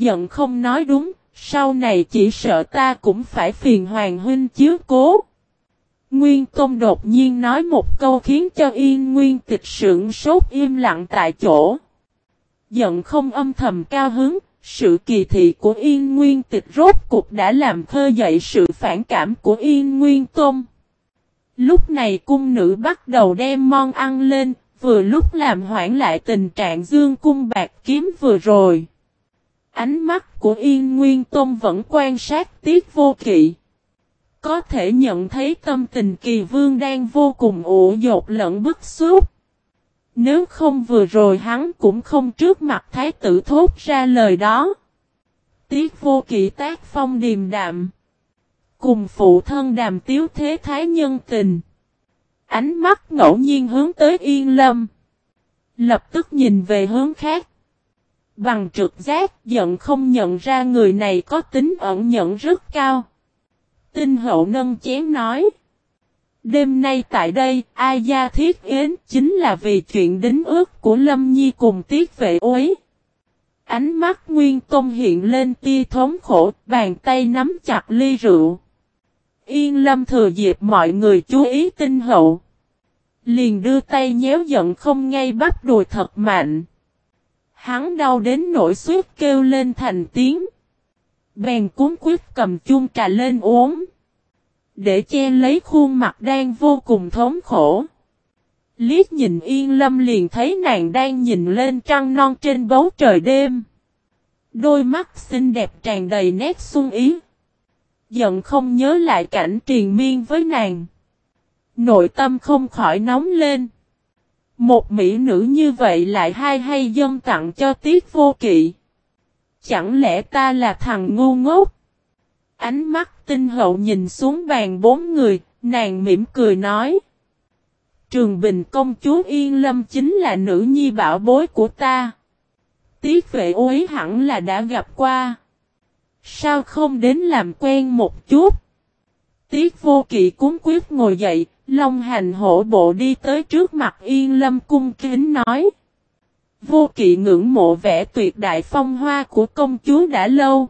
Giận không nói đúng, sau này chỉ sợ ta cũng phải phiền Hoàng Huynh chiếu cố. Nguyên Tôn đột nhiên nói một câu khiến cho Yên Nguyên tịch sưởng sốt im lặng tại chỗ. Giận không âm thầm cao hứng, sự kỳ thị của Yên Nguyên tịch rốt cục đã làm khơi dậy sự phản cảm của Yên Nguyên Tôn. Lúc này cung nữ bắt đầu đem mon ăn lên, vừa lúc làm hoãn lại tình trạng dương cung bạc kiếm vừa rồi. Ánh mắt của Yên Nguyên Tôn vẫn quan sát tiết vô kỵ. Có thể nhận thấy tâm tình kỳ vương đang vô cùng ủ dột lẫn bức xúc. Nếu không vừa rồi hắn cũng không trước mặt thái tử thốt ra lời đó. Tiết vô kỵ tác phong điềm đạm. Cùng phụ thân đàm tiếu thế thái nhân tình. Ánh mắt ngẫu nhiên hướng tới yên lâm. Lập tức nhìn về hướng khác. Bằng trực giác giận không nhận ra người này có tính ẩn nhận rất cao. Tinh hậu nâng chén nói. Đêm nay tại đây, ai gia thiết yến chính là vì chuyện đính ước của Lâm Nhi cùng tiết vệ ối. Ánh mắt Nguyên tông hiện lên tia thống khổ, bàn tay nắm chặt ly rượu. Yên Lâm thừa dịp mọi người chú ý tinh hậu. Liền đưa tay nhéo giận không ngay bắt đùi thật mạnh. Hắn đau đến nỗi suýt kêu lên thành tiếng. Bèn cuốn quyết cầm chung trà lên uống. Để che lấy khuôn mặt đang vô cùng thống khổ. Liết nhìn yên lâm liền thấy nàng đang nhìn lên trăng non trên bầu trời đêm. Đôi mắt xinh đẹp tràn đầy nét xuân ý. Giận không nhớ lại cảnh triền miên với nàng. Nội tâm không khỏi nóng lên. Một mỹ nữ như vậy lại hay hay dân tặng cho tiết vô kỵ. Chẳng lẽ ta là thằng ngu ngốc? Ánh mắt tinh hậu nhìn xuống bàn bốn người, nàng mỉm cười nói. Trường Bình công chúa Yên Lâm chính là nữ nhi bảo bối của ta. Tiết vệ ối hẳn là đã gặp qua. Sao không đến làm quen một chút? Tiết vô kỵ cúng quyết ngồi dậy, Long hành hổ bộ đi tới trước mặt Yên Lâm cung kính nói. Vô kỵ ngưỡng mộ vẻ tuyệt đại phong hoa của công chúa đã lâu.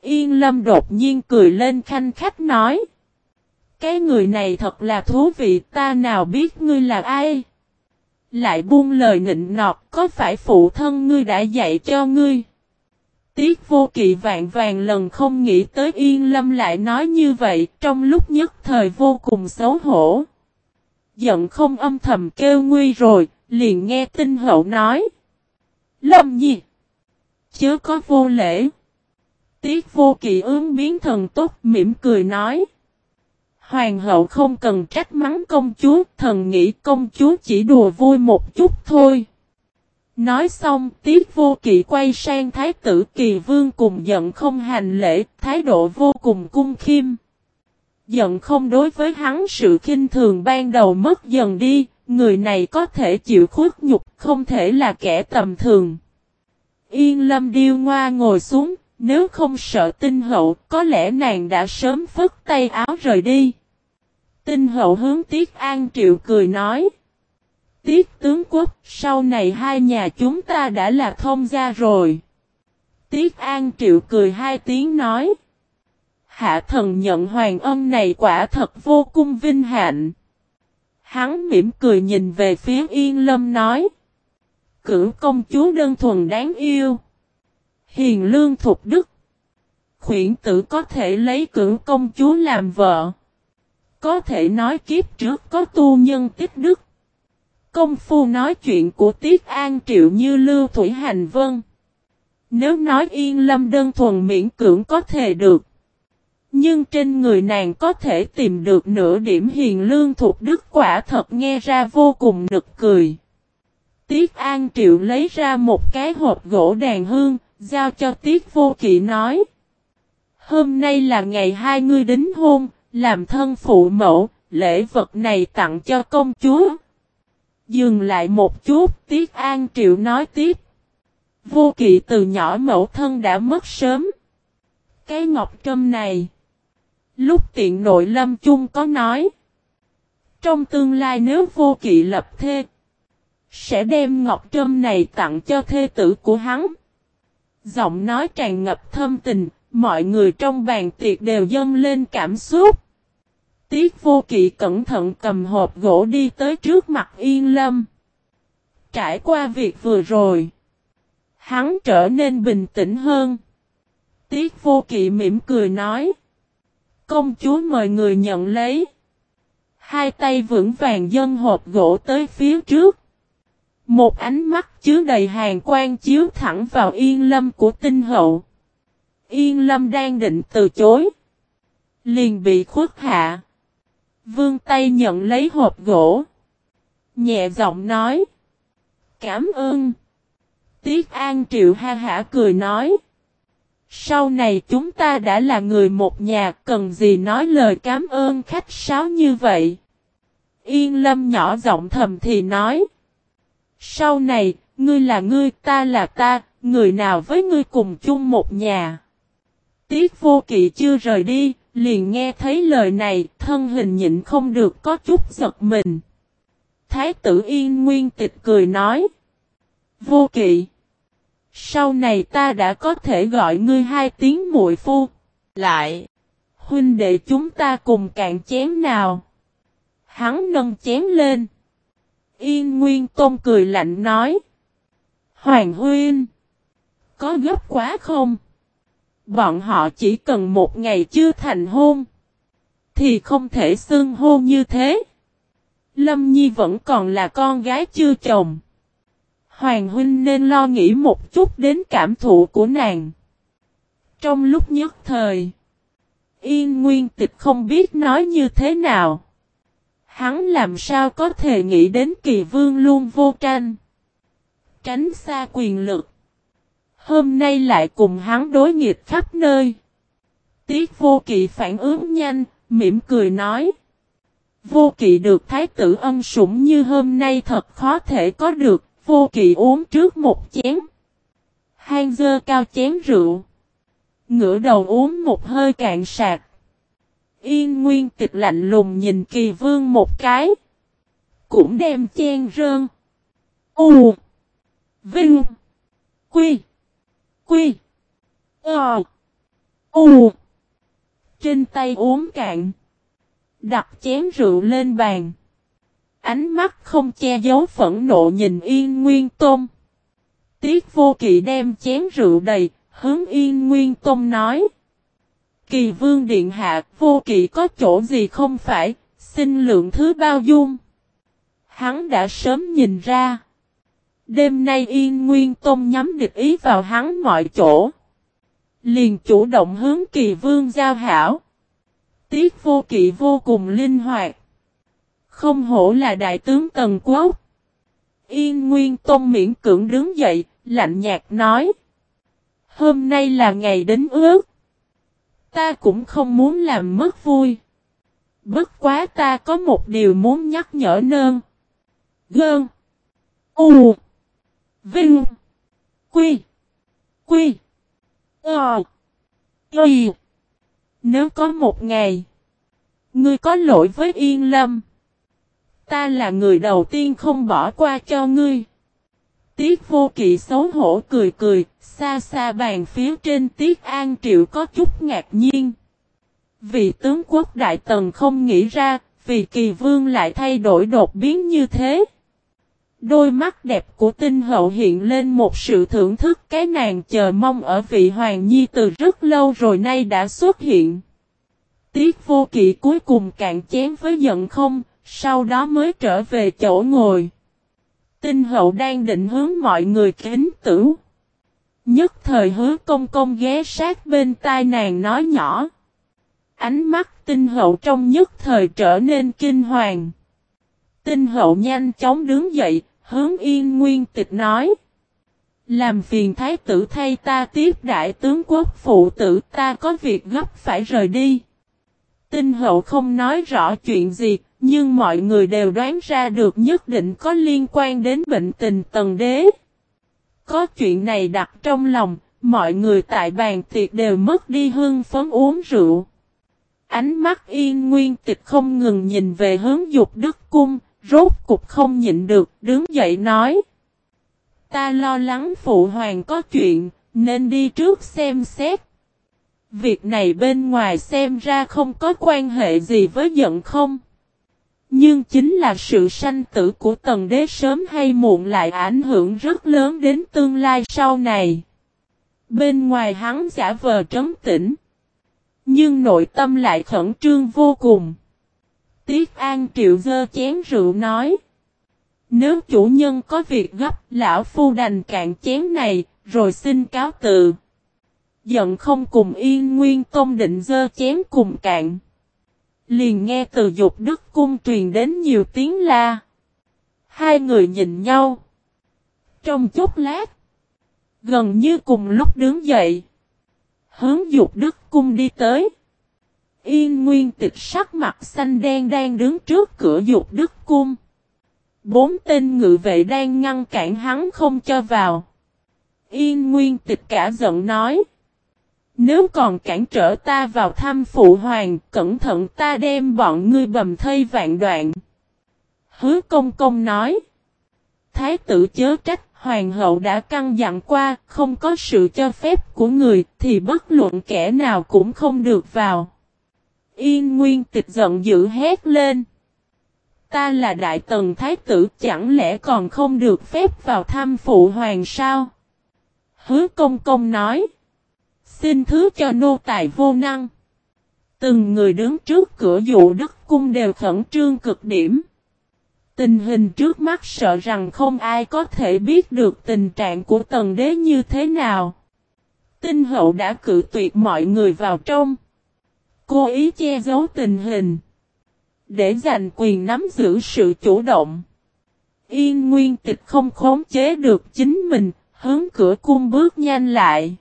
Yên Lâm đột nhiên cười lên khanh khách nói. Cái người này thật là thú vị, ta nào biết ngươi là ai. Lại buông lời nịnh nọt, có phải phụ thân ngươi đã dạy cho ngươi. Tiết vô kỵ vạn vàng lần không nghĩ tới Yên Lâm lại nói như vậy trong lúc nhất thời vô cùng xấu hổ. Giận không âm thầm kêu nguy rồi, liền nghe tinh hậu nói. Lâm nhi! Chớ có vô lễ. Tiết vô kỵ ướng biến thần tốt mỉm cười nói. Hoàng hậu không cần trách mắng công chúa, thần nghĩ công chúa chỉ đùa vui một chút thôi. Nói xong, tiết vô kỵ quay sang thái tử kỳ vương cùng giận không hành lễ, thái độ vô cùng cung khiêm. Giận không đối với hắn sự khinh thường ban đầu mất dần đi, người này có thể chịu khuất nhục, không thể là kẻ tầm thường. Yên lâm điêu ngoa ngồi xuống, nếu không sợ tinh hậu, có lẽ nàng đã sớm phất tay áo rời đi. Tinh hậu hướng Tiết An Triệu cười nói. Tiết tướng quốc, sau này hai nhà chúng ta đã là thông gia rồi. Tiết An Triệu cười hai tiếng nói. Hạ thần nhận hoàng âm này quả thật vô cùng vinh hạnh. Hắn mỉm cười nhìn về phía Yên Lâm nói. Cửu công chúa đơn thuần đáng yêu. Hiền lương thục đức. Khuyển tử có thể lấy cửu công chúa làm vợ. Có thể nói kiếp trước có tu nhân tích đức. Công phu nói chuyện của Tiết An Triệu như Lưu Thủy Hành Vân. Nếu nói yên lâm đơn thuần miễn cưỡng có thể được. Nhưng trên người nàng có thể tìm được nửa điểm hiền lương thuộc đức quả thật nghe ra vô cùng nực cười. Tiết An Triệu lấy ra một cái hộp gỗ đàn hương, giao cho Tiết Vô Kỵ nói. Hôm nay là ngày hai ngươi đính hôn, làm thân phụ mẫu, lễ vật này tặng cho công chúa. Dừng lại một chút, Tiết An Triệu nói tiếp. Vô kỵ từ nhỏ mẫu thân đã mất sớm. Cái ngọc trâm này. Lúc tiện nội lâm chung có nói. Trong tương lai nếu vô kỵ lập thê. Sẽ đem ngọc trâm này tặng cho thê tử của hắn. Giọng nói tràn ngập thâm tình, mọi người trong bàn tiệc đều dâng lên cảm xúc. Tiết vô kỵ cẩn thận cầm hộp gỗ đi tới trước mặt yên lâm. Trải qua việc vừa rồi, hắn trở nên bình tĩnh hơn. Tiết vô kỵ mỉm cười nói. Công chúa mời người nhận lấy. Hai tay vững vàng dân hộp gỗ tới phía trước. Một ánh mắt chứa đầy hàng quan chiếu thẳng vào yên lâm của tinh hậu. Yên lâm đang định từ chối. Liền bị khuất hạ. Vương tay nhận lấy hộp gỗ. Nhẹ giọng nói. Cảm ơn. Tiết An Triệu ha hả cười nói. Sau này chúng ta đã là người một nhà, cần gì nói lời cảm ơn khách sáo như vậy. Yên lâm nhỏ giọng thầm thì nói. Sau này, ngươi là ngươi, ta là ta, người nào với ngươi cùng chung một nhà. Tiết vô kỵ chưa rời đi, liền nghe thấy lời này, thân hình nhịn không được có chút giật mình. Thái tử Yên Nguyên tịch cười nói. Vô kỵ. Sau này ta đã có thể gọi ngươi hai tiếng muội phu. Lại. Huynh đệ chúng ta cùng cạn chén nào. Hắn nâng chén lên. Yên Nguyên Tôn cười lạnh nói. Hoàng Huynh. Có gấp quá không? Bọn họ chỉ cần một ngày chưa thành hôn. Thì không thể xưng hôn như thế. Lâm Nhi vẫn còn là con gái chưa chồng. Hoàng huynh nên lo nghĩ một chút đến cảm thụ của nàng. Trong lúc nhất thời, Yên Nguyên Tịch không biết nói như thế nào. Hắn làm sao có thể nghĩ đến kỳ vương luôn vô tranh. Tránh xa quyền lực. Hôm nay lại cùng hắn đối nghịch khắp nơi. Tiết vô kỵ phản ứng nhanh, mỉm cười nói. Vô kỵ được thái tử ân sủng như hôm nay thật khó thể có được, vô kỵ uống trước một chén. Hang dơ cao chén rượu. Ngửa đầu uống một hơi cạn sạc. Yên nguyên tịch lạnh lùng nhìn kỳ vương một cái. Cũng đem chen rơn. U. Vinh. Quy. Quy. Ờ. U. Trên tay uống cạn. Đặt chén rượu lên bàn. Ánh mắt không che giấu phẫn nộ nhìn Yên Nguyên Tôn. Tiết vô kỵ đem chén rượu đầy, hướng Yên Nguyên Tôn nói. Kỳ vương điện hạ, vô kỵ có chỗ gì không phải, xin lượng thứ bao dung. Hắn đã sớm nhìn ra. Đêm nay Yên Nguyên Tôn nhắm địch ý vào hắn mọi chỗ. Liền chủ động hướng kỳ vương giao hảo. Tiết vô kỵ vô cùng linh hoạt. Không hổ là đại tướng Tần Quốc. Yên Nguyên Tôn miễn cưỡng đứng dậy, lạnh nhạt nói. Hôm nay là ngày đến ước. Ta cũng không muốn làm mất vui. Bất quá ta có một điều muốn nhắc nhở nơn. Gơn. U. Vinh. Quy. Quy. Ờ. Y. Nếu có một ngày. Ngươi có lỗi với Yên Lâm. Ta là người đầu tiên không bỏ qua cho ngươi. Tiết vô kỵ xấu hổ cười cười, xa xa bàn phía trên Tiết An Triệu có chút ngạc nhiên. Vì tướng quốc Đại Tần không nghĩ ra, vì kỳ vương lại thay đổi đột biến như thế. Đôi mắt đẹp của tinh hậu hiện lên một sự thưởng thức cái nàng chờ mong ở vị hoàng nhi từ rất lâu rồi nay đã xuất hiện. Tiết vô kỵ cuối cùng cạn chén với giận không, sau đó mới trở về chỗ ngồi. Tinh hậu đang định hướng mọi người kính tử. Nhất thời hứa công công ghé sát bên tai nàng nói nhỏ. Ánh mắt tinh hậu trong nhất thời trở nên kinh hoàng. Tinh hậu nhanh chóng đứng dậy, hướng yên nguyên tịch nói. Làm phiền thái tử thay ta tiếp đại tướng quốc phụ tử ta có việc gấp phải rời đi. Tinh hậu không nói rõ chuyện gì, nhưng mọi người đều đoán ra được nhất định có liên quan đến bệnh tình tần đế. Có chuyện này đặt trong lòng, mọi người tại bàn tiệc đều mất đi hương phấn uống rượu. Ánh mắt yên nguyên tịch không ngừng nhìn về hướng dục đức cung, rốt cục không nhịn được, đứng dậy nói. Ta lo lắng phụ hoàng có chuyện, Nên đi trước xem xét. Việc này bên ngoài xem ra không có quan hệ gì với giận không. Nhưng chính là sự sanh tử của tần đế sớm hay muộn lại ảnh hưởng rất lớn đến tương lai sau này. Bên ngoài hắn giả vờ trấn tĩnh. Nhưng nội tâm lại khẩn trương vô cùng. Tiết An Triệu dơ chén rượu nói. Nếu chủ nhân có việc gấp, lão phu đành cạn chén này, rồi xin cáo từ. Giận không cùng yên nguyên tôn định dơ chén cùng cạn. Liền nghe từ dục đức cung truyền đến nhiều tiếng la. Hai người nhìn nhau. Trong chốc lát. Gần như cùng lúc đứng dậy. Hướng dục đức cung đi tới. Yên nguyên tịch sắc mặt xanh đen đang đứng trước cửa dục đức cung. Bốn tên ngự vệ đang ngăn cản hắn không cho vào. Yên nguyên tịch cả giận nói. Nếu còn cản trở ta vào thăm phụ hoàng, cẩn thận ta đem bọn ngươi bầm thây vạn đoạn. Hứa công công nói. Thái tử chớ trách, hoàng hậu đã căng dặn qua, không có sự cho phép của người, thì bất luận kẻ nào cũng không được vào. Yên nguyên tịch giận dữ hét lên. Ta là đại tần thái tử, chẳng lẽ còn không được phép vào thăm phụ hoàng sao? Hứa công công nói. Xin thứ cho nô tài vô năng. Từng người đứng trước cửa dụ đức cung đều khẩn trương cực điểm. Tình hình trước mắt sợ rằng không ai có thể biết được tình trạng của tần đế như thế nào. Tinh hậu đã cử tuyệt mọi người vào trong cố ý che giấu tình hình. Để giành quyền nắm giữ sự chủ động. Yên nguyên tịch không khống chế được chính mình, hướng cửa cung bước nhanh lại.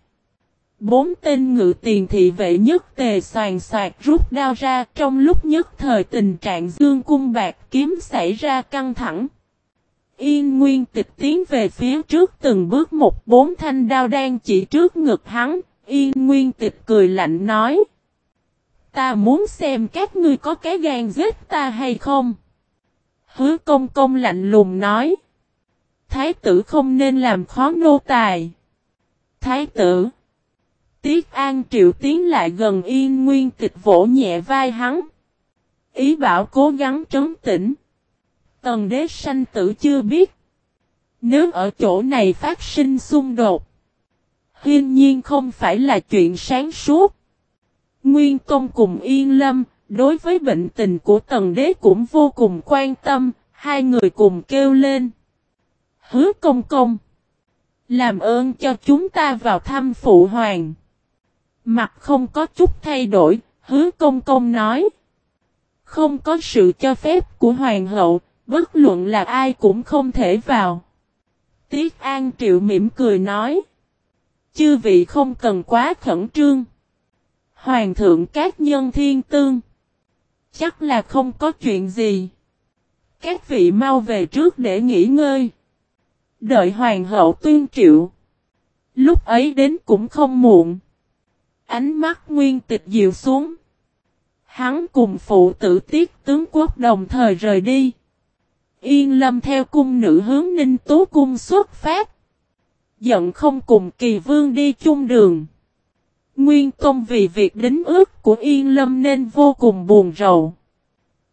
Bốn tên ngự tiền thị vệ nhất tề soàn soạt rút đao ra trong lúc nhất thời tình trạng dương cung bạc kiếm xảy ra căng thẳng. Yên nguyên tịch tiến về phía trước từng bước một bốn thanh đao đang chỉ trước ngực hắn, yên nguyên tịch cười lạnh nói. Ta muốn xem các ngươi có cái gan giết ta hay không. Hứa công công lạnh lùng nói. Thái tử không nên làm khó nô tài. Thái tử. Tiết An Triệu tiến lại gần yên nguyên tịch vỗ nhẹ vai hắn. Ý bảo cố gắng trấn tĩnh. Tần đế sanh tử chưa biết. Nếu ở chỗ này phát sinh xung đột. Hiên nhiên không phải là chuyện sáng suốt. Nguyên công cùng Yên Lâm, đối với bệnh tình của tần đế cũng vô cùng quan tâm, hai người cùng kêu lên. Hứa công công. Làm ơn cho chúng ta vào thăm phụ hoàng. Mặt không có chút thay đổi, hứa công công nói. Không có sự cho phép của hoàng hậu, bất luận là ai cũng không thể vào. Tiết An Triệu mỉm cười nói. Chư vị không cần quá khẩn trương. Hoàng thượng các nhân thiên tương. Chắc là không có chuyện gì. Các vị mau về trước để nghỉ ngơi. Đợi hoàng hậu tuyên triệu. Lúc ấy đến cũng không muộn. Ánh mắt nguyên tịch dịu xuống. Hắn cùng phụ tử tiết tướng quốc đồng thời rời đi. Yên lâm theo cung nữ hướng ninh tố cung xuất phát. Giận không cùng kỳ vương đi chung đường. Nguyên Tông vì việc đính ước của Yên Lâm nên vô cùng buồn rầu.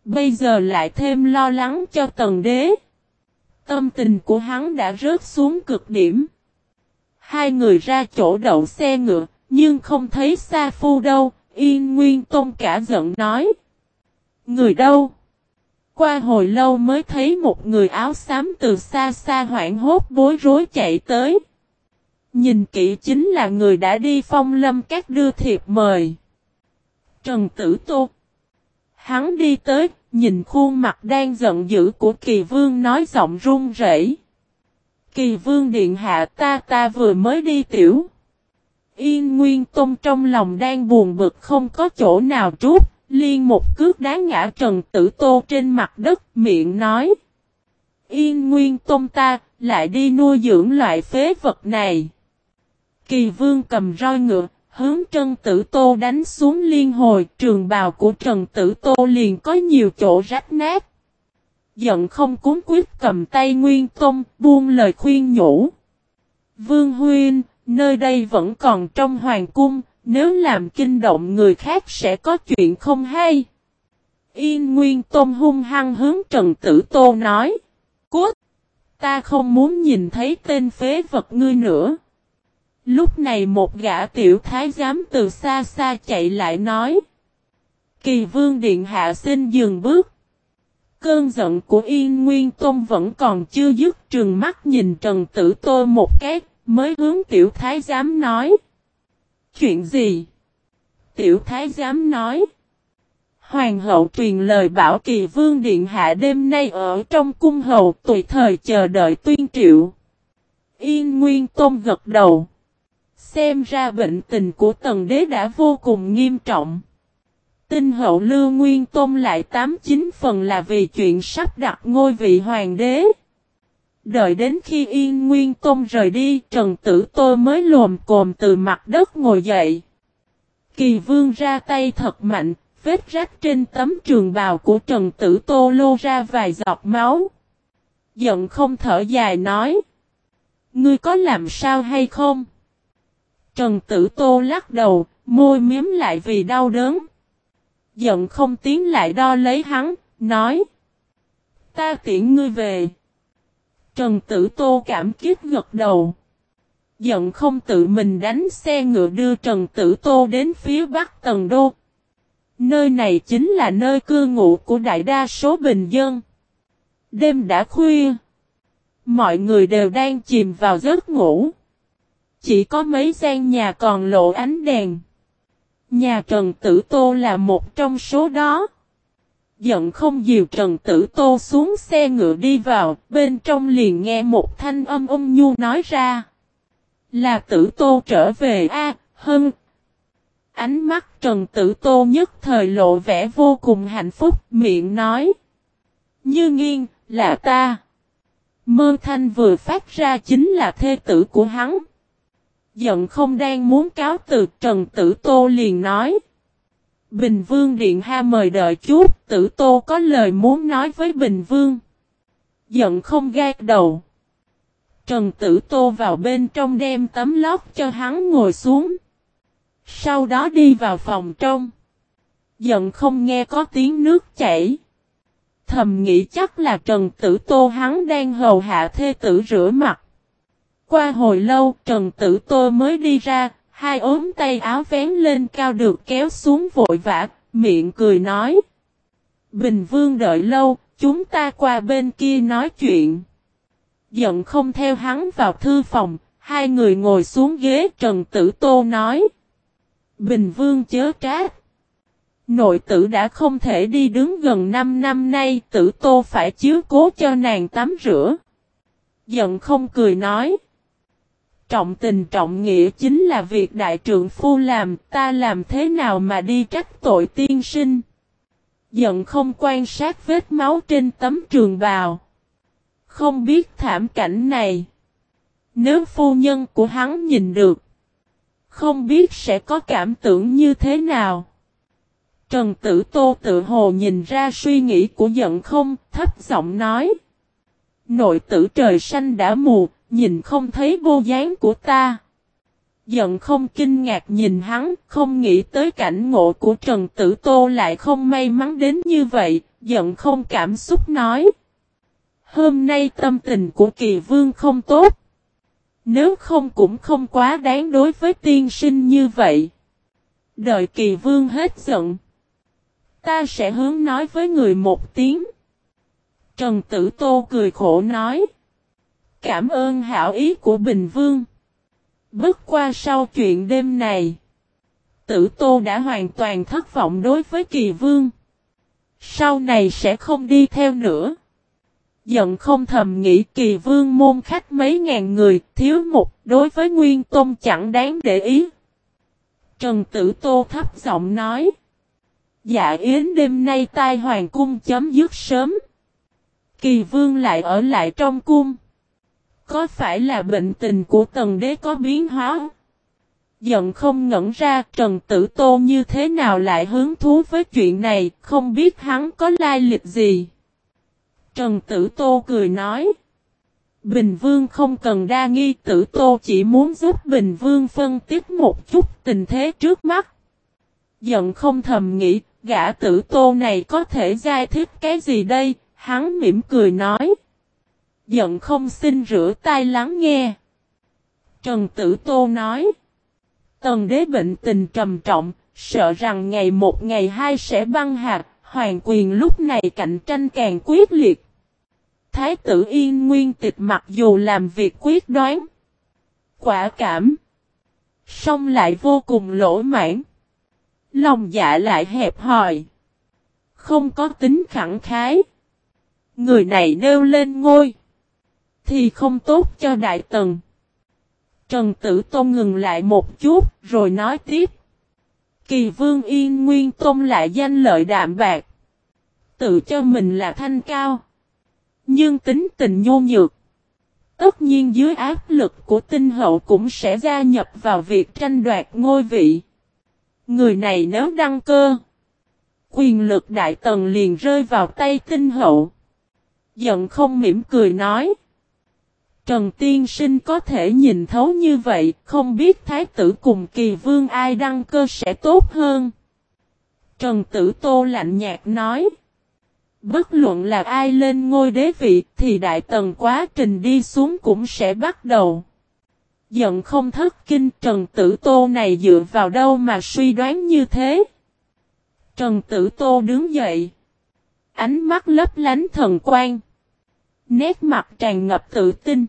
Bây giờ lại thêm lo lắng cho tần đế. Tâm tình của hắn đã rớt xuống cực điểm. Hai người ra chỗ đậu xe ngựa, nhưng không thấy Sa Phu đâu, Yên Nguyên Tông cả giận nói. Người đâu? Qua hồi lâu mới thấy một người áo xám từ xa xa hoảng hốt bối rối chạy tới. Nhìn kỹ chính là người đã đi phong lâm các đưa thiệp mời. Trần Tử Tô. Hắn đi tới, nhìn khuôn mặt đang giận dữ của kỳ vương nói giọng run rẩy. Kỳ vương điện hạ ta ta vừa mới đi tiểu. Yên Nguyên tông trong lòng đang buồn bực không có chỗ nào trút, liên một cước đá ngã Trần Tử Tô trên mặt đất miệng nói. Yên Nguyên tông ta, lại đi nuôi dưỡng loại phế vật này. Kỳ vương cầm roi ngựa, hướng Trần Tử Tô đánh xuống liên hồi, trường bào của Trần Tử Tô liền có nhiều chỗ rách nát. Giận không cuốn quyết cầm tay Nguyên Tôn, buông lời khuyên nhủ. Vương Huyên, Nơi đây vẫn còn trong hoàng cung, nếu làm kinh động người khác sẽ có chuyện không hay. Yên Nguyên Tôn hung hăng hướng Trần Tử Tô nói. Cút! Ta không muốn nhìn thấy tên phế vật ngươi nữa. Lúc này một gã tiểu thái giám từ xa xa chạy lại nói. Kỳ vương điện hạ xin dừng bước. Cơn giận của Yên Nguyên Tôn vẫn còn chưa dứt trường mắt nhìn Trần Tử Tô một cái, mới hướng tiểu thái giám nói. Chuyện gì? Tiểu thái giám nói. Hoàng hậu truyền lời bảo kỳ vương điện hạ đêm nay ở trong cung hậu tùy thời chờ đợi tuyên triệu. Yên Nguyên Tôn gật đầu. Xem ra bệnh tình của tần đế đã vô cùng nghiêm trọng. Tinh hậu lưu Nguyên Tôn lại tám chín phần là vì chuyện sắp đặt ngôi vị hoàng đế. Đợi đến khi Yên Nguyên Tôn rời đi, Trần Tử Tô mới lồm cồm từ mặt đất ngồi dậy. Kỳ vương ra tay thật mạnh, vết rách trên tấm trường bào của Trần Tử Tô lô ra vài giọt máu. Giận không thở dài nói. Ngươi có làm sao hay không? Trần Tử Tô lắc đầu, môi miếm lại vì đau đớn. Giận không tiến lại đo lấy hắn, nói. Ta tiễn ngươi về. Trần Tử Tô cảm kích gật đầu. Giận không tự mình đánh xe ngựa đưa Trần Tử Tô đến phía bắc Tần Đô. Nơi này chính là nơi cư ngụ của đại đa số bình dân. Đêm đã khuya. Mọi người đều đang chìm vào giấc ngủ. Chỉ có mấy gian nhà còn lộ ánh đèn. Nhà Trần Tử Tô là một trong số đó. Giận không dìu Trần Tử Tô xuống xe ngựa đi vào, bên trong liền nghe một thanh âm ôm nhu nói ra. Là Tử Tô trở về a à, hơn. Ánh mắt Trần Tử Tô nhất thời lộ vẻ vô cùng hạnh phúc, miệng nói. Như nghiêng, là ta. Mơ thanh vừa phát ra chính là thê tử của hắn. Giận không đang muốn cáo từ Trần Tử Tô liền nói. Bình Vương Điện Ha mời đợi chút, Tử Tô có lời muốn nói với Bình Vương. Giận không gạt đầu. Trần Tử Tô vào bên trong đem tấm lót cho hắn ngồi xuống. Sau đó đi vào phòng trong. Giận không nghe có tiếng nước chảy. Thầm nghĩ chắc là Trần Tử Tô hắn đang hầu hạ thê tử rửa mặt. Qua hồi lâu Trần Tử Tô mới đi ra, hai ốm tay áo vén lên cao được kéo xuống vội vã, miệng cười nói. Bình Vương đợi lâu, chúng ta qua bên kia nói chuyện. Giận không theo hắn vào thư phòng, hai người ngồi xuống ghế Trần Tử Tô nói. Bình Vương chớ trách. Nội tử đã không thể đi đứng gần 5 năm nay, tử tô phải chiếu cố cho nàng tắm rửa. Giận không cười nói. Trọng tình trọng nghĩa chính là việc đại trượng phu làm, ta làm thế nào mà đi trách tội tiên sinh. Giận không quan sát vết máu trên tấm trường bào. Không biết thảm cảnh này. Nếu phu nhân của hắn nhìn được. Không biết sẽ có cảm tưởng như thế nào. Trần Tử Tô tự hồ nhìn ra suy nghĩ của giận không, thấp giọng nói. Nội tử trời xanh đã mù, nhìn không thấy vô dáng của ta. Giận không kinh ngạc nhìn hắn, không nghĩ tới cảnh ngộ của Trần Tử Tô lại không may mắn đến như vậy, giận không cảm xúc nói. Hôm nay tâm tình của kỳ vương không tốt. Nếu không cũng không quá đáng đối với tiên sinh như vậy. Đợi kỳ vương hết giận. Ta sẽ hướng nói với người một tiếng. Trần Tử Tô cười khổ nói. Cảm ơn hảo ý của Bình Vương. Bước qua sau chuyện đêm này. Tử Tô đã hoàn toàn thất vọng đối với Kỳ Vương. Sau này sẽ không đi theo nữa. Giận không thầm nghĩ Kỳ Vương môn khách mấy ngàn người, thiếu một đối với Nguyên Tôn chẳng đáng để ý. Trần Tử Tô thấp giọng nói. Dạ yến đêm nay tai hoàng cung chấm dứt sớm. Kỳ vương lại ở lại trong cung. Có phải là bệnh tình của tần đế có biến hóa? Giận không ngẩn ra Trần Tử Tô như thế nào lại hứng thú với chuyện này, không biết hắn có lai lịch gì. Trần Tử Tô cười nói. Bình Vương không cần đa nghi tử tô chỉ muốn giúp Bình Vương phân tích một chút tình thế trước mắt. Giận không thầm nghĩ, gã tử tô này có thể giải thích cái gì đây, hắn mỉm cười nói. Giận không xin rửa tay lắng nghe. Trần Tử Tô nói. Tần đế bệnh tình trầm trọng, sợ rằng ngày một ngày hai sẽ băng hạt, hoàng quyền lúc này cạnh tranh càng quyết liệt. Thái tử Yên Nguyên tịch mặc dù làm việc quyết đoán, quả cảm, song lại vô cùng lỗ mãn. Lòng dạ lại hẹp hòi, không có tính khẳng khái. Người này nêu lên ngôi, thì không tốt cho đại tần. Trần Tử Tôn ngừng lại một chút, rồi nói tiếp. Kỳ vương Yên Nguyên Tôn lại danh lợi đạm bạc. Tự cho mình là thanh cao. Nhưng tính tình nhô nhược. Tất nhiên dưới áp lực của tinh hậu cũng sẽ gia nhập vào việc tranh đoạt ngôi vị. Người này nếu đăng cơ. Quyền lực đại tần liền rơi vào tay tinh hậu. Giận không mỉm cười nói. Trần Tiên Sinh có thể nhìn thấu như vậy, không biết Thái tử cùng kỳ vương ai đăng cơ sẽ tốt hơn. Trần Tử Tô lạnh nhạt nói. Bất luận là ai lên ngôi đế vị thì đại tần quá trình đi xuống cũng sẽ bắt đầu. Giận không thất kinh Trần Tử Tô này dựa vào đâu mà suy đoán như thế. Trần Tử Tô đứng dậy. Ánh mắt lấp lánh thần quang. Nét mặt tràn ngập tự tin.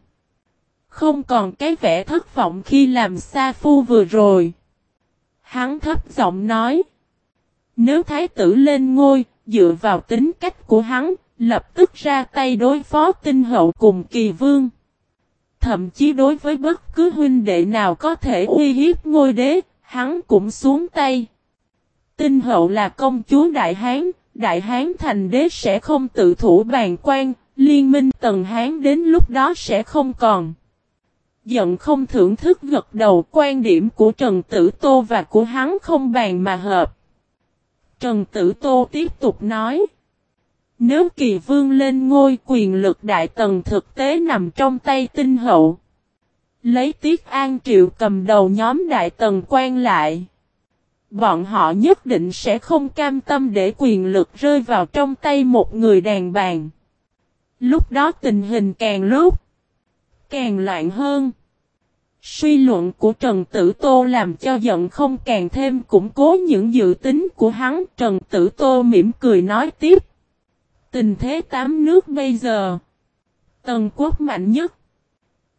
Không còn cái vẻ thất vọng khi làm sa phu vừa rồi. Hắn thấp giọng nói. Nếu thái tử lên ngôi, dựa vào tính cách của hắn, lập tức ra tay đối phó tinh hậu cùng kỳ vương. Thậm chí đối với bất cứ huynh đệ nào có thể uy hiếp ngôi đế, hắn cũng xuống tay. Tinh hậu là công chúa Đại Hán, Đại Hán thành đế sẽ không tự thủ bàn quan, liên minh tần Hán đến lúc đó sẽ không còn. Giận không thưởng thức gật đầu, quan điểm của Trần Tử Tô và của hắn không bàn mà hợp. Trần Tử Tô tiếp tục nói. Nếu kỳ vương lên ngôi quyền lực đại tần thực tế nằm trong tay tinh hậu. Lấy tiết an triệu cầm đầu nhóm đại tần quan lại. Bọn họ nhất định sẽ không cam tâm để quyền lực rơi vào trong tay một người đàn bàn. Lúc đó tình hình càng lúc càng loạn hơn. Suy luận của Trần Tử Tô làm cho giận không càng thêm, củng cố những dự tính của hắn. Trần Tử Tô mỉm cười nói tiếp. Tình thế tám nước bây giờ. Tần quốc mạnh nhất.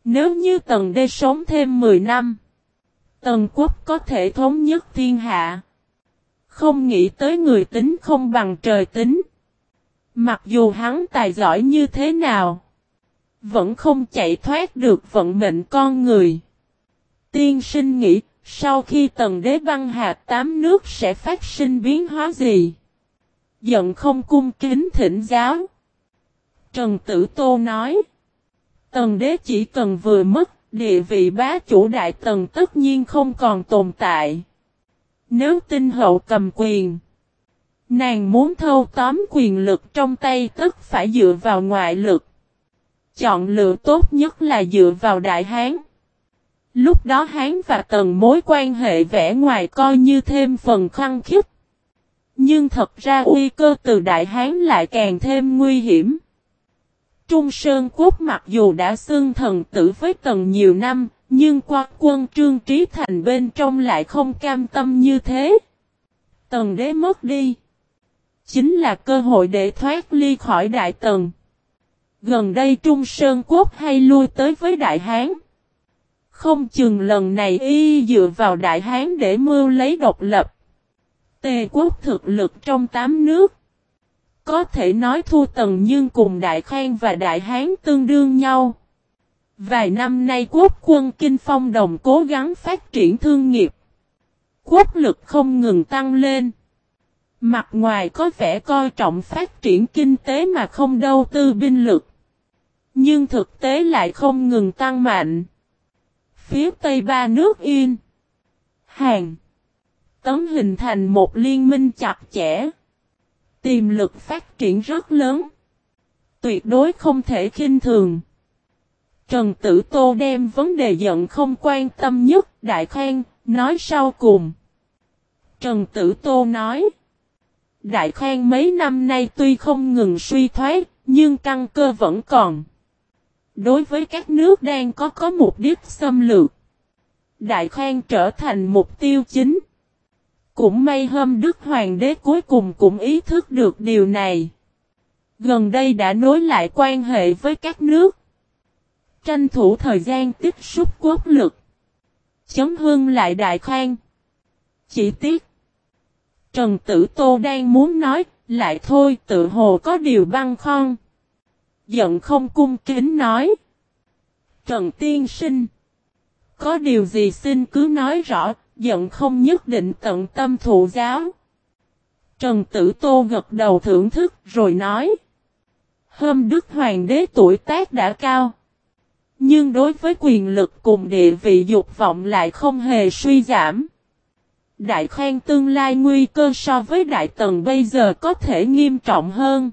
Nếu như tần đê sống thêm 10 năm. Tần quốc có thể thống nhất thiên hạ. Không nghĩ tới người tính không bằng trời tính. Mặc dù hắn tài giỏi như thế nào. Vẫn không chạy thoát được vận mệnh con người. Tiên sinh nghĩ, sau khi tần đế băng hạt tám nước sẽ phát sinh biến hóa gì? Giận không cung kính thỉnh giáo. Trần Tử Tô nói. Tần đế chỉ cần vừa mất, địa vị bá chủ đại tần tất nhiên không còn tồn tại. Nếu tinh hậu cầm quyền, nàng muốn thâu tóm quyền lực trong tay tất phải dựa vào ngoại lực. Chọn lựa tốt nhất là dựa vào đại hán. Lúc đó Hán và Tần mối quan hệ vẽ ngoài coi như thêm phần khăng khít Nhưng thật ra uy cơ từ Đại Hán lại càng thêm nguy hiểm. Trung Sơn Quốc mặc dù đã xưng thần tử với Tần nhiều năm, nhưng qua quân Trương Trí Thành bên trong lại không cam tâm như thế. Tần đế mất đi. Chính là cơ hội để thoát ly khỏi Đại Tần. Gần đây Trung Sơn Quốc hay lui tới với Đại Hán. Không chừng lần này y dựa vào Đại Hán để mưu lấy độc lập. Tề quốc thực lực trong tám nước. Có thể nói thu tần nhưng cùng Đại Khang và Đại Hán tương đương nhau. Vài năm nay quốc quân Kinh Phong Đồng cố gắng phát triển thương nghiệp. Quốc lực không ngừng tăng lên. Mặt ngoài có vẻ coi trọng phát triển kinh tế mà không đầu tư binh lực. Nhưng thực tế lại không ngừng tăng mạnh phía tây ba nước Yên, Hàn, Tấn hình thành một liên minh chặt chẽ. Tiềm lực phát triển rất lớn. Tuyệt đối không thể khinh thường. Trần Tử Tô đem vấn đề giận không quan tâm nhất, đại Khang, nói sau cùng. Trần Tử Tô nói, đại Khang mấy năm nay tuy không ngừng suy thoái, nhưng căn cơ vẫn còn. Đối với các nước đang có có mục đích xâm lược, đại Khang trở thành mục tiêu chính. Cũng may hôm Đức Hoàng đế cuối cùng cũng ý thức được điều này. Gần đây đã nối lại quan hệ với các nước. Tranh thủ thời gian tích xúc quốc lực. Chấm hương lại đại Khang. Chỉ tiếc. Trần Tử Tô đang muốn nói, lại thôi tự hồ có điều băng khoăn. Giận không cung kính nói. Trần Tiên Sinh. Có điều gì xin cứ nói rõ, giận không nhất định tận tâm thụ giáo. Trần Tử Tô gật đầu thưởng thức rồi nói. Hôm Đức Hoàng đế tuổi tác đã cao. Nhưng đối với quyền lực cùng địa vị dục vọng lại không hề suy giảm. Đại khoan tương lai nguy cơ so với đại tần bây giờ có thể nghiêm trọng hơn.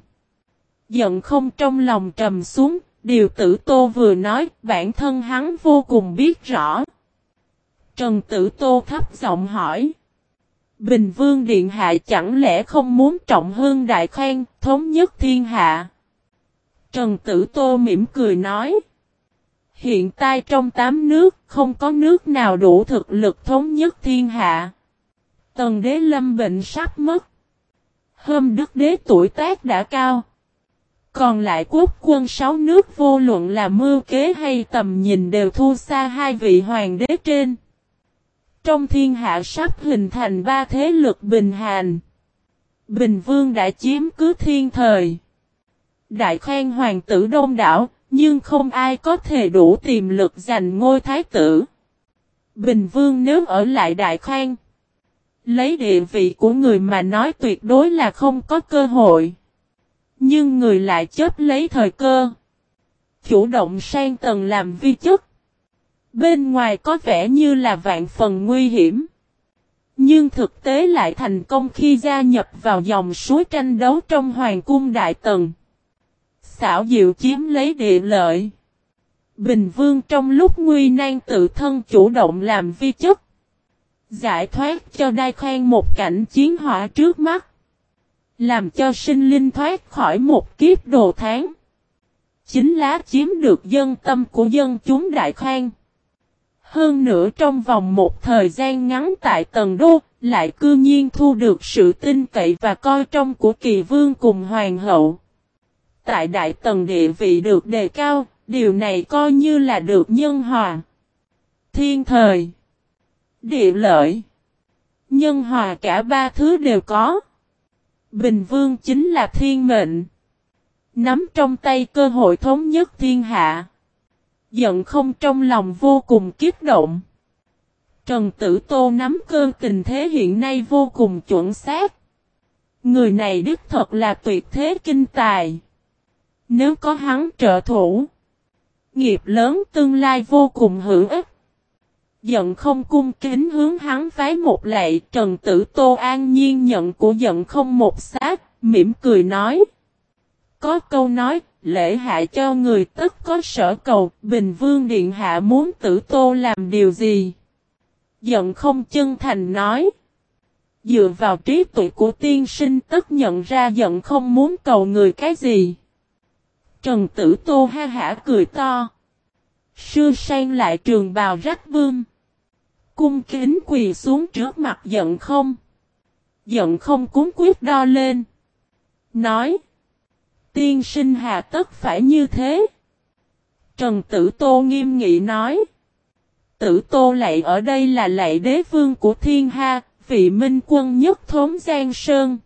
Giận không trong lòng trầm xuống, điều tử tô vừa nói, bản thân hắn vô cùng biết rõ. Trần Tử Tô thấp giọng hỏi. Bình Vương Điện Hạ chẳng lẽ không muốn trọng hương đại khoan, thống nhất thiên hạ? Trần Tử Tô mỉm cười nói. Hiện tại trong tám nước, không có nước nào đủ thực lực thống nhất thiên hạ. Tần đế lâm bệnh sắp mất. Hôm đức đế tuổi tác đã cao. Còn lại quốc quân sáu nước vô luận là mưu kế hay tầm nhìn đều thu xa hai vị hoàng đế trên. Trong thiên hạ sắp hình thành ba thế lực bình hàn. Bình vương đã chiếm cứ thiên thời. Đại khoan hoàng tử đông đảo, nhưng không ai có thể đủ tiềm lực giành ngôi thái tử. Bình vương nếu ở lại đại khoan. Lấy địa vị của người mà nói tuyệt đối là không có cơ hội. Nhưng người lại chớp lấy thời cơ. Chủ động sang tầng làm vi chức. Bên ngoài có vẻ như là vạn phần nguy hiểm. Nhưng thực tế lại thành công khi gia nhập vào dòng suối tranh đấu trong hoàng cung đại tần. Xảo diệu chiếm lấy địa lợi. Bình vương trong lúc nguy nan tự thân chủ động làm vi chức. Giải thoát cho đai khoan một cảnh chiến hỏa trước mắt. Làm cho sinh linh thoát khỏi một kiếp đồ tháng. Chính lá chiếm được dân tâm của dân chúng đại Khang. Hơn nữa trong vòng một thời gian ngắn tại Tần Đô, lại cư nhiên thu được sự tin cậy và coi trọng của kỳ vương cùng hoàng hậu. Tại Đại Tần địa vị được đề cao, điều này coi như là được nhân hòa. Thiên thời, địa lợi, nhân hòa cả ba thứ đều có. Bình vương chính là thiên mệnh. Nắm trong tay cơ hội thống nhất thiên hạ. Giận không trong lòng vô cùng kiếp động. Trần Tử Tô nắm cơ tình thế hiện nay vô cùng chuẩn xác. Người này đích thật là tuyệt thế kinh tài. Nếu có hắn trợ thủ, nghiệp lớn tương lai vô cùng hữu ích. Giận không cung kính hướng hắn phái một lệ Trần Tử Tô an nhiên nhận của giận không một sát, mỉm cười nói. Có câu nói, lễ hạ cho người tất có sở cầu, Bình Vương Điện Hạ muốn tử tô làm điều gì? Giận không chân thành nói. Dựa vào trí tuệ của tiên sinh tất nhận ra giận không muốn cầu người cái gì. Trần Tử Tô ha hả cười to. Sư sang lại trường bào rách bươm. Cung kính quỳ xuống trước mặt giận không. Giận không cúng quyết đo lên. Nói. Tiên sinh hà tất phải như thế. Trần Tử Tô nghiêm nghị nói. Tử Tô lại ở đây là lạy đế vương của thiên ha, vị minh quân nhất thốn Giang Sơn.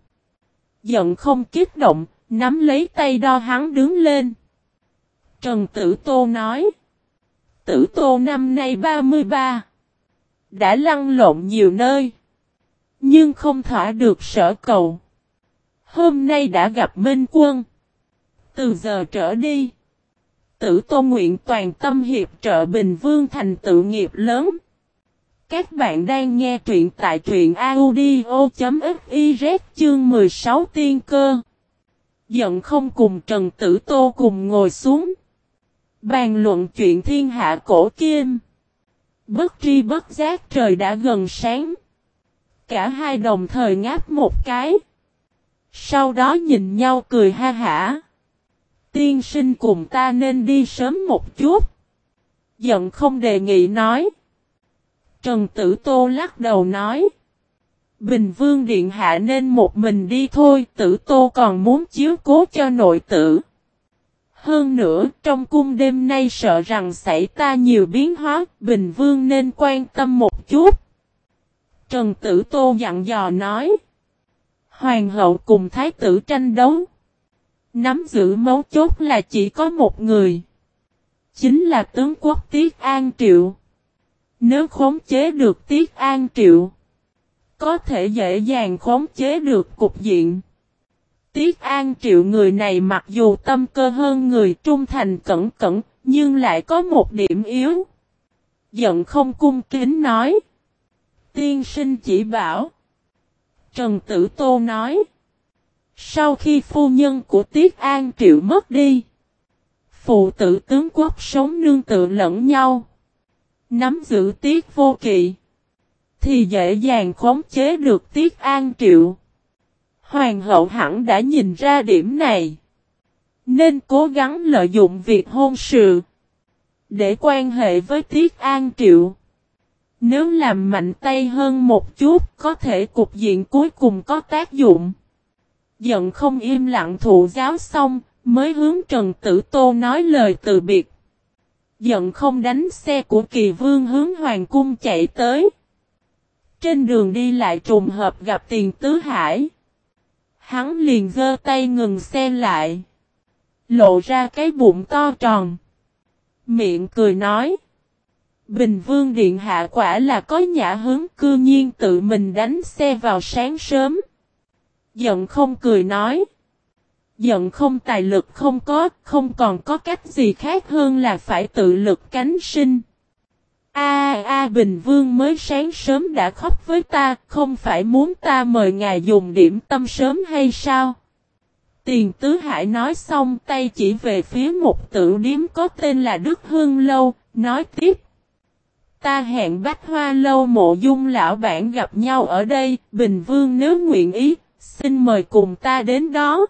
Giận không kích động, nắm lấy tay đo hắn đứng lên. Trần Tử Tô nói. Tử Tô năm nay 33. Đã lăn lộn nhiều nơi. Nhưng không thỏa được sở cầu. Hôm nay đã gặp Minh Quân. Từ giờ trở đi. Tử Tô nguyện toàn tâm hiệp trợ Bình Vương thành tự nghiệp lớn. Các bạn đang nghe truyện tại truyện audio.fiz chương 16 tiên cơ. Giận không cùng Trần Tử Tô cùng ngồi xuống. Bàn luận chuyện thiên hạ cổ kim. Bất tri bất giác trời đã gần sáng. Cả hai đồng thời ngáp một cái. Sau đó nhìn nhau cười ha hả. Tiên sinh cùng ta nên đi sớm một chút. Giận không đề nghị nói. Trần Tử Tô lắc đầu nói. Bình Vương Điện Hạ nên một mình đi thôi, Tử Tô còn muốn chiếu cố cho nội tử. Hơn nữa, trong cung đêm nay sợ rằng xảy ta nhiều biến hóa, Bình Vương nên quan tâm một chút. Trần Tử Tô dặn dò nói. Hoàng hậu cùng thái tử tranh đấu. Nắm giữ mấu chốt là chỉ có một người. Chính là tướng quốc Tiết An Triệu. Nếu khống chế được Tiết An Triệu, có thể dễ dàng khống chế được cục diện. Tiết An Triệu người này mặc dù tâm cơ hơn người trung thành cẩn cẩn, nhưng lại có một điểm yếu. Giận không cung kính nói. Tiên sinh chỉ bảo. Trần Tử Tô nói. Sau khi phu nhân của Tiết An Triệu mất đi, phụ tử tướng quốc sống nương tự lẫn nhau, nắm giữ Tiết vô kỵ, thì dễ dàng khống chế được Tiết An Triệu. Hoàng hậu hẳn đã nhìn ra điểm này, nên cố gắng lợi dụng việc hôn sự để quan hệ với Tiết An Triệu. Nếu làm mạnh tay hơn một chút, có thể cục diện cuối cùng có tác dụng giận không im lặng thụ giáo xong, mới hướng Trần Tử Tô nói lời từ biệt. Giận không đánh xe của kỳ vương hướng hoàng cung chạy tới. Trên đường đi lại trùng hợp gặp tiền tứ hải. Hắn liền giơ tay ngừng xe lại. Lộ ra cái bụng to tròn. Miệng cười nói. Bình vương điện hạ quả là có nhã hướng cư nhiên tự mình đánh xe vào sáng sớm. Giận không cười nói. Giận không tài lực không có, không còn có cách gì khác hơn là phải tự lực cánh sinh. A A Bình Vương mới sáng sớm đã khóc với ta, không phải muốn ta mời ngài dùng điểm tâm sớm hay sao? Tiền Tứ Hải nói xong tay chỉ về phía một tự điếm có tên là Đức Hương Lâu, nói tiếp. Ta hẹn Bách Hoa Lâu mộ dung lão bản gặp nhau ở đây, Bình Vương nếu nguyện ý, Xin mời cùng ta đến đó.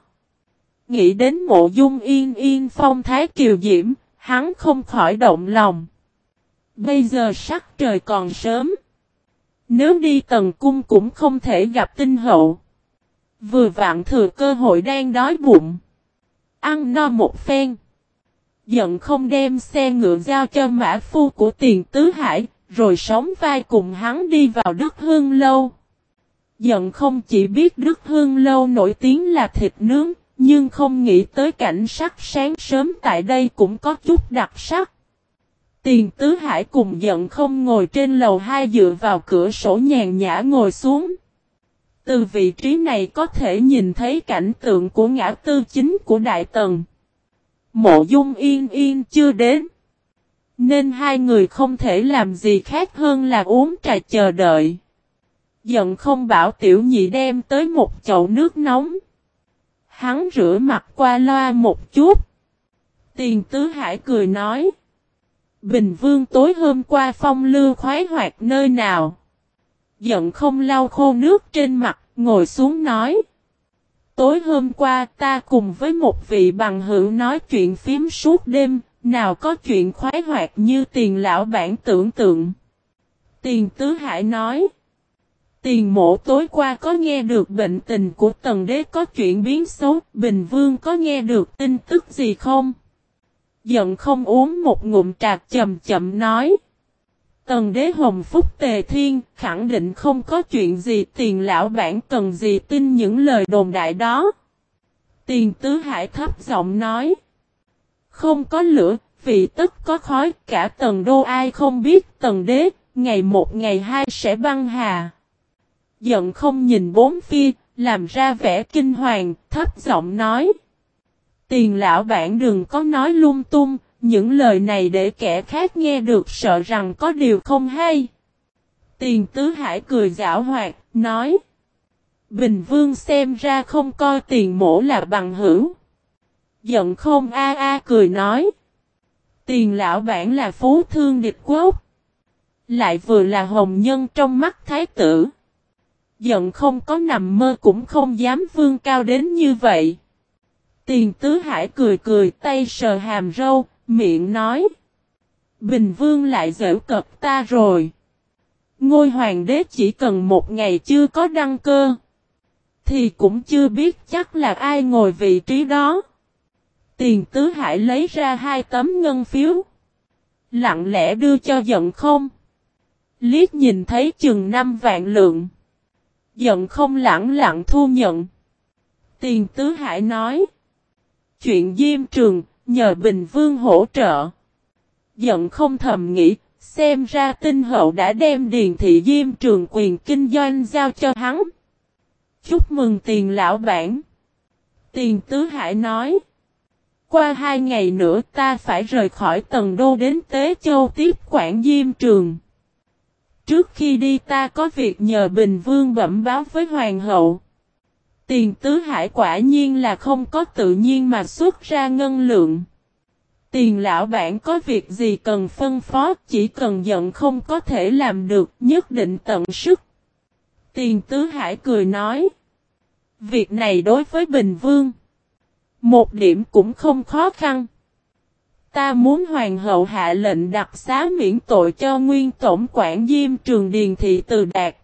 Nghĩ đến mộ dung yên yên phong thái kiều diễm, hắn không khỏi động lòng. Bây giờ sắc trời còn sớm. Nếu đi tầng cung cũng không thể gặp tinh hậu. Vừa vạn thừa cơ hội đang đói bụng. Ăn no một phen. Giận không đem xe ngựa giao cho mã phu của tiền tứ hải, rồi sống vai cùng hắn đi vào Đức Hương Lâu. Giận không chỉ biết Đức Hương Lâu nổi tiếng là thịt nướng, nhưng không nghĩ tới cảnh sắc sáng sớm tại đây cũng có chút đặc sắc. Tiền Tứ Hải cùng giận không ngồi trên lầu hai dựa vào cửa sổ nhàn nhã ngồi xuống. Từ vị trí này có thể nhìn thấy cảnh tượng của ngã tư chính của Đại Tần. Mộ dung yên yên chưa đến. Nên hai người không thể làm gì khác hơn là uống trà chờ đợi. Giận không bảo tiểu nhị đem tới một chậu nước nóng. Hắn rửa mặt qua loa một chút. Tiền tứ hải cười nói. Bình vương tối hôm qua phong lưu khoái hoạt nơi nào. Giận không lau khô nước trên mặt, ngồi xuống nói. Tối hôm qua ta cùng với một vị bằng hữu nói chuyện phím suốt đêm, nào có chuyện khoái hoạt như tiền lão bản tưởng tượng. Tiền tứ hải nói. Tiền mộ tối qua có nghe được bệnh tình của tần đế có chuyện biến xấu, Bình Vương có nghe được tin tức gì không? Giận không uống một ngụm trạc chậm chậm nói. Tần đế hồng phúc tề thiên, khẳng định không có chuyện gì tiền lão bản cần gì tin những lời đồn đại đó. Tiền tứ hải thấp giọng nói. Không có lửa, vị tức có khói, cả tần đô ai không biết tần đế, ngày một ngày hai sẽ băng hà giận không nhìn bốn phi làm ra vẻ kinh hoàng, thấp giọng nói. Tiền lão bản đừng có nói lung tung, những lời này để kẻ khác nghe được sợ rằng có điều không hay. Tiền tứ hải cười giảo hoạt, nói. Bình vương xem ra không coi tiền mổ là bằng hữu. Giận không a a cười nói. Tiền lão bản là phú thương địch quốc. Lại vừa là hồng nhân trong mắt thái tử. Giận không có nằm mơ cũng không dám vương cao đến như vậy. Tiền tứ hải cười cười tay sờ hàm râu, miệng nói. Bình vương lại dễ cập ta rồi. Ngôi hoàng đế chỉ cần một ngày chưa có đăng cơ. Thì cũng chưa biết chắc là ai ngồi vị trí đó. Tiền tứ hải lấy ra hai tấm ngân phiếu. Lặng lẽ đưa cho giận không. Liết nhìn thấy chừng năm vạn lượng. Giận không lặng lặng thu nhận. Tiền tứ hải nói. Chuyện diêm trường, nhờ Bình Vương hỗ trợ. Giận không thầm nghĩ, xem ra tinh hậu đã đem điền thị diêm trường quyền kinh doanh giao cho hắn. Chúc mừng tiền lão bản. Tiền tứ hải nói. Qua hai ngày nữa ta phải rời khỏi tầng đô đến Tế Châu tiếp quản diêm trường. Trước khi đi ta có việc nhờ Bình Vương bẩm báo với Hoàng hậu. Tiền tứ hải quả nhiên là không có tự nhiên mà xuất ra ngân lượng. Tiền lão bản có việc gì cần phân phó, chỉ cần giận không có thể làm được, nhất định tận sức. Tiền tứ hải cười nói. Việc này đối với Bình Vương. Một điểm cũng không khó khăn. Ta muốn hoàng hậu hạ lệnh đặc xá miễn tội cho nguyên tổng quản diêm trường điền thị từ đạt.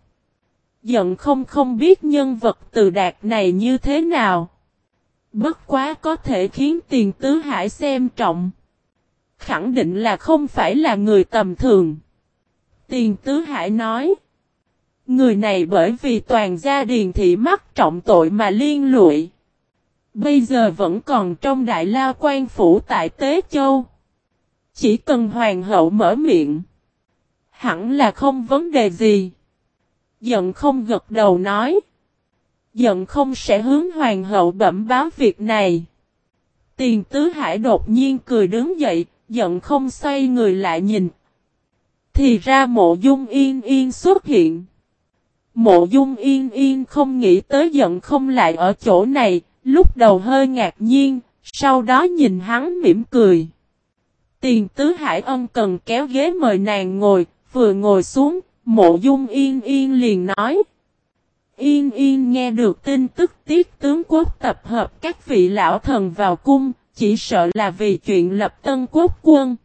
Giận không không biết nhân vật từ đạt này như thế nào. Bất quá có thể khiến tiền tứ hải xem trọng. Khẳng định là không phải là người tầm thường. Tiền tứ hải nói. Người này bởi vì toàn gia điền thị mắc trọng tội mà liên lụy. Bây giờ vẫn còn trong đại la quan phủ tại Tế Châu. Chỉ cần hoàng hậu mở miệng. Hẳn là không vấn đề gì. Giận không gật đầu nói. Giận không sẽ hướng hoàng hậu bẩm báo việc này. Tiền tứ hải đột nhiên cười đứng dậy, giận không xoay người lại nhìn. Thì ra mộ dung yên yên xuất hiện. Mộ dung yên yên không nghĩ tới giận không lại ở chỗ này, lúc đầu hơi ngạc nhiên, sau đó nhìn hắn mỉm cười. Tiền tứ hải ân cần kéo ghế mời nàng ngồi, vừa ngồi xuống, mộ dung yên yên liền nói. Yên yên nghe được tin tức tiết tướng quốc tập hợp các vị lão thần vào cung, chỉ sợ là vì chuyện lập tân quốc quân.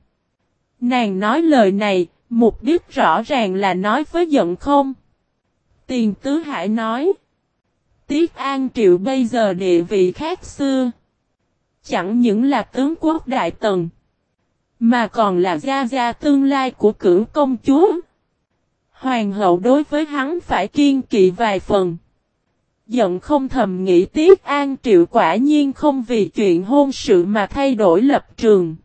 Nàng nói lời này, mục đích rõ ràng là nói với giận không. Tiền tứ hải nói. Tiết An Triệu bây giờ địa vị khác xưa. Chẳng những là tướng quốc đại tần. Mà còn là gia gia tương lai của cửu công chúa. Hoàng hậu đối với hắn phải kiên kỵ vài phần. Giận không thầm nghĩ Tiết An Triệu quả nhiên không vì chuyện hôn sự mà thay đổi lập trường.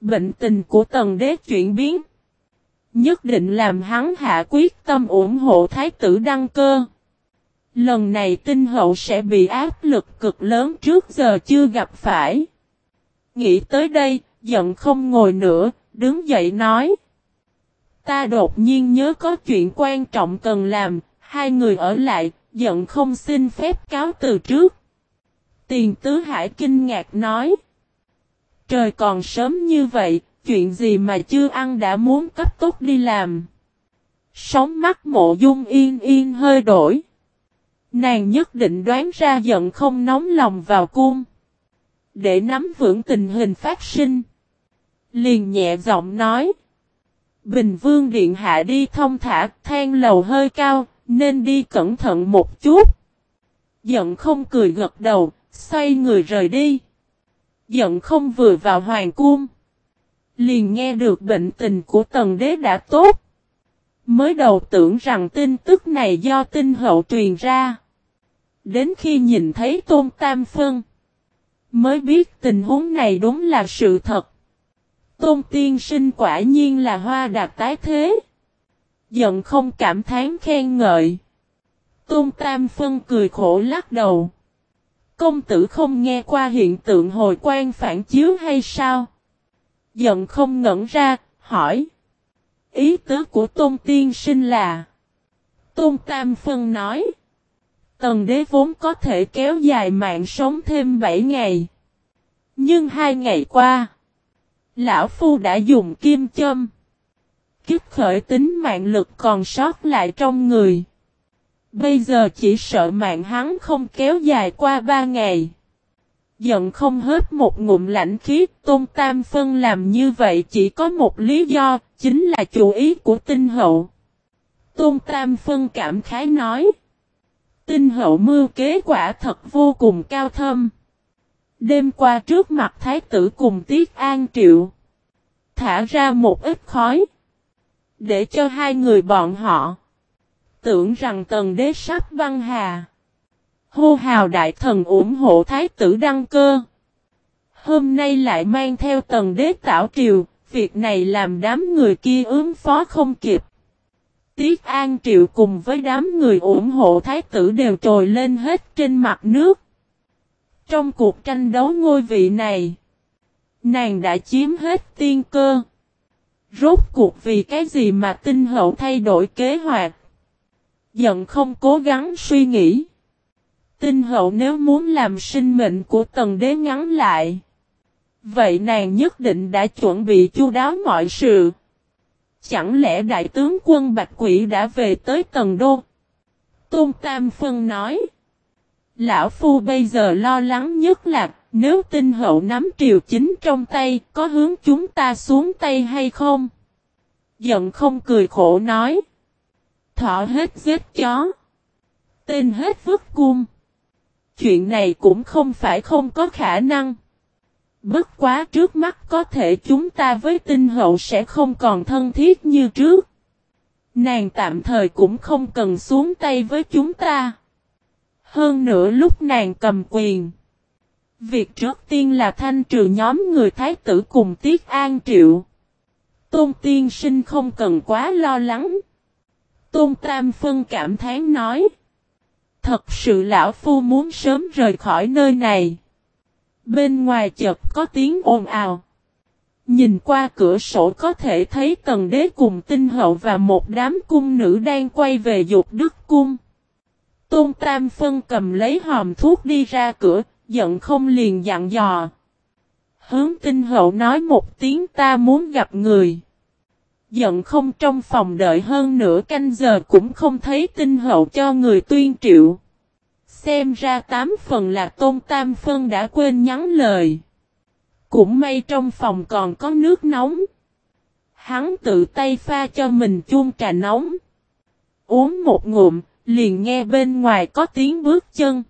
Bệnh tình của tần đế chuyển biến. Nhất định làm hắn hạ quyết tâm ủng hộ thái tử đăng cơ. Lần này tinh hậu sẽ bị áp lực cực lớn trước giờ chưa gặp phải. Nghĩ tới đây, giận không ngồi nữa, đứng dậy nói. Ta đột nhiên nhớ có chuyện quan trọng cần làm, hai người ở lại, giận không xin phép cáo từ trước. Tiền tứ hải kinh ngạc nói. Trời còn sớm như vậy, chuyện gì mà chưa ăn đã muốn cấp tốc đi làm. Sống mắt mộ dung yên yên hơi đổi. Nàng nhất định đoán ra giận không nóng lòng vào cung. Để nắm vững tình hình phát sinh. Liền nhẹ giọng nói. Bình vương điện hạ đi thông thả than lầu hơi cao, nên đi cẩn thận một chút. Giận không cười gật đầu, xoay người rời đi. Giận không vừa vào hoàng cung. Liền nghe được bệnh tình của tần đế đã tốt. Mới đầu tưởng rằng tin tức này do tinh hậu truyền ra. Đến khi nhìn thấy Tôn Tam Phân. Mới biết tình huống này đúng là sự thật. Tôn tiên sinh quả nhiên là hoa đạt tái thế. Giận không cảm thán khen ngợi. Tôn Tam Phân cười khổ lắc đầu. Công tử không nghe qua hiện tượng hồi quan phản chiếu hay sao? Giận không ngẩn ra, hỏi. Ý tứ của Tôn Tiên Sinh là. Tôn Tam Phân nói. Tần đế vốn có thể kéo dài mạng sống thêm 7 ngày. Nhưng hai ngày qua. Lão Phu đã dùng kim châm. Kích khởi tính mạng lực còn sót lại trong người. Bây giờ chỉ sợ mạng hắn không kéo dài qua ba ngày. Giận không hết một ngụm lãnh khí, Tôn Tam Phân làm như vậy chỉ có một lý do, chính là chủ ý của tinh hậu. Tôn Tam Phân cảm khái nói. Tinh hậu mưu kế quả thật vô cùng cao thâm. Đêm qua trước mặt thái tử cùng Tiết An Triệu. Thả ra một ít khói. Để cho hai người bọn họ. Tưởng rằng tần đế sắp băng hà. Hô hào đại thần ủng hộ thái tử đăng cơ. Hôm nay lại mang theo tần đế tảo triều. Việc này làm đám người kia ứng phó không kịp. Tiết An Triệu cùng với đám người ủng hộ thái tử đều trồi lên hết trên mặt nước. Trong cuộc tranh đấu ngôi vị này, nàng đã chiếm hết tiên cơ. Rốt cuộc vì cái gì mà tinh hậu thay đổi kế hoạch? Giận không cố gắng suy nghĩ. Tinh hậu nếu muốn làm sinh mệnh của tần đế ngắn lại. Vậy nàng nhất định đã chuẩn bị chu đáo mọi sự. Chẳng lẽ đại tướng quân Bạch Quỷ đã về tới tầng đô? Tôn Tam Phân nói. Lão Phu bây giờ lo lắng nhất là, nếu tinh hậu nắm triều chính trong tay, có hướng chúng ta xuống tay hay không? Giận không cười khổ nói. Thọ hết giết chó. Tên hết vứt cung. Chuyện này cũng không phải không có khả năng. Bất quá trước mắt có thể chúng ta với tinh hậu sẽ không còn thân thiết như trước. Nàng tạm thời cũng không cần xuống tay với chúng ta. Hơn nữa lúc nàng cầm quyền. Việc trước tiên là thanh trừ nhóm người thái tử cùng Tiết An Triệu. Tôn tiên sinh không cần quá lo lắng. Tôn Tam Phân cảm thán nói. Thật sự lão phu muốn sớm rời khỏi nơi này. Bên ngoài chợt có tiếng ồn ào. Nhìn qua cửa sổ có thể thấy tần đế cùng tinh hậu và một đám cung nữ đang quay về dục đức cung. Tôn Tam Phân cầm lấy hòm thuốc đi ra cửa, giận không liền dặn dò. Hướng tinh hậu nói một tiếng ta muốn gặp người. Giận không trong phòng đợi hơn nửa canh giờ cũng không thấy tinh hậu cho người tuyên triệu. Xem ra tám phần là Tôn Tam Phân đã quên nhắn lời. Cũng may trong phòng còn có nước nóng. Hắn tự tay pha cho mình chuông trà nóng. Uống một ngụm, liền nghe bên ngoài có tiếng bước chân.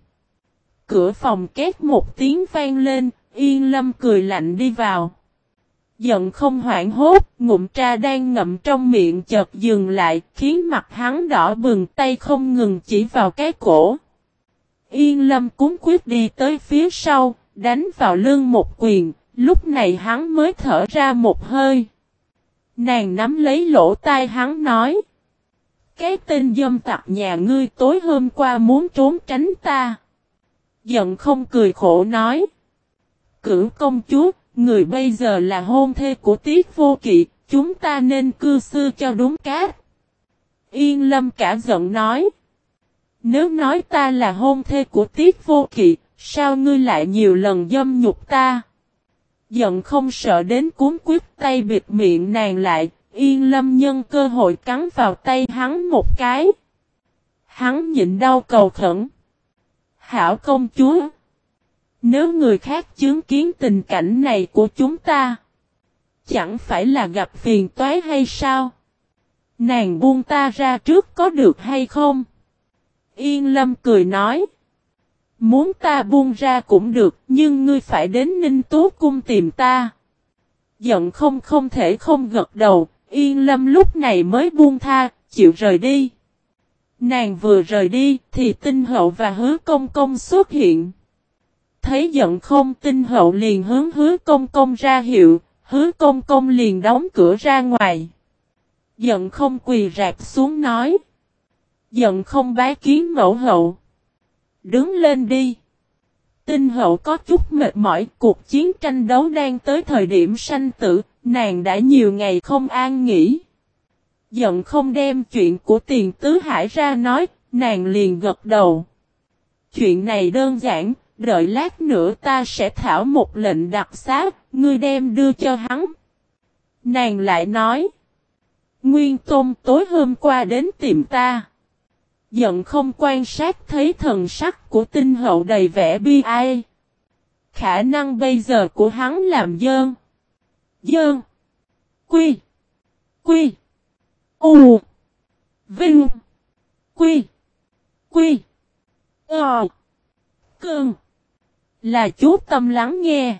Cửa phòng két một tiếng vang lên, yên lâm cười lạnh đi vào. Giận không hoảng hốt, ngụm trà đang ngậm trong miệng chợt dừng lại, khiến mặt hắn đỏ bừng tay không ngừng chỉ vào cái cổ. Yên lâm cúng quyết đi tới phía sau, đánh vào lưng một quyền, lúc này hắn mới thở ra một hơi. Nàng nắm lấy lỗ tai hắn nói. Cái tên dâm tặc nhà ngươi tối hôm qua muốn trốn tránh ta. Giận không cười khổ nói. Cửu công chúa, người bây giờ là hôn thê của tiết vô kỵ, chúng ta nên cư sư cho đúng cát. Yên lâm cả giận nói. Nếu nói ta là hôn thê của tiết vô kỵ, sao ngươi lại nhiều lần dâm nhục ta? Giận không sợ đến cuốn quyết tay bịt miệng nàng lại, yên lâm nhân cơ hội cắn vào tay hắn một cái. Hắn nhịn đau cầu khẩn. Hảo công chúa! Nếu người khác chứng kiến tình cảnh này của chúng ta, chẳng phải là gặp phiền toái hay sao? Nàng buông ta ra trước có được hay không? Yên Lâm cười nói. Muốn ta buông ra cũng được, nhưng ngươi phải đến Ninh Tú Cung tìm ta. Giận không không thể không gật đầu, Yên Lâm lúc này mới buông tha, chịu rời đi. Nàng vừa rời đi, thì tinh hậu và hứa công công xuất hiện. Thấy giận không tinh hậu liền hướng hứa công công ra hiệu, hứa công công liền đóng cửa ra ngoài. Giận không quỳ rạp xuống nói. Giận không bái kiến mẫu hậu. Đứng lên đi. Tinh hậu có chút mệt mỏi, cuộc chiến tranh đấu đang tới thời điểm sanh tử, nàng đã nhiều ngày không an nghỉ. Giận không đem chuyện của tiền tứ hải ra nói, nàng liền gật đầu. Chuyện này đơn giản, đợi lát nữa ta sẽ thảo một lệnh đặc xá, ngươi đem đưa cho hắn. Nàng lại nói. Nguyên Tôn tối hôm qua đến tìm ta. Giận không quan sát thấy thần sắc của tinh hậu đầy vẻ bi ai. Khả năng bây giờ của hắn làm dơn. Dơn. Quy. Quy. U. Vinh. Quy. Quy. Ờ. Cơn. Là chú tâm lắng nghe.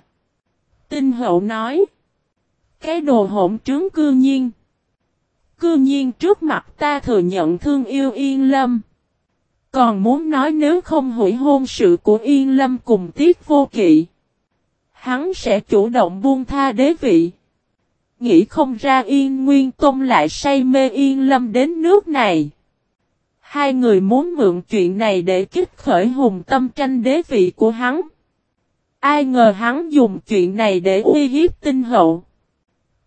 Tinh hậu nói. Cái đồ hỗn trướng cư nhiên. Cư nhiên trước mặt ta thừa nhận thương yêu Yên Lâm. Còn muốn nói nếu không hủy hôn sự của Yên Lâm cùng Tiết Vô Kỵ. Hắn sẽ chủ động buông tha đế vị. Nghĩ không ra Yên Nguyên Tôn lại say mê Yên Lâm đến nước này. Hai người muốn mượn chuyện này để kích khởi hùng tâm tranh đế vị của hắn. Ai ngờ hắn dùng chuyện này để uy hiếp tinh hậu.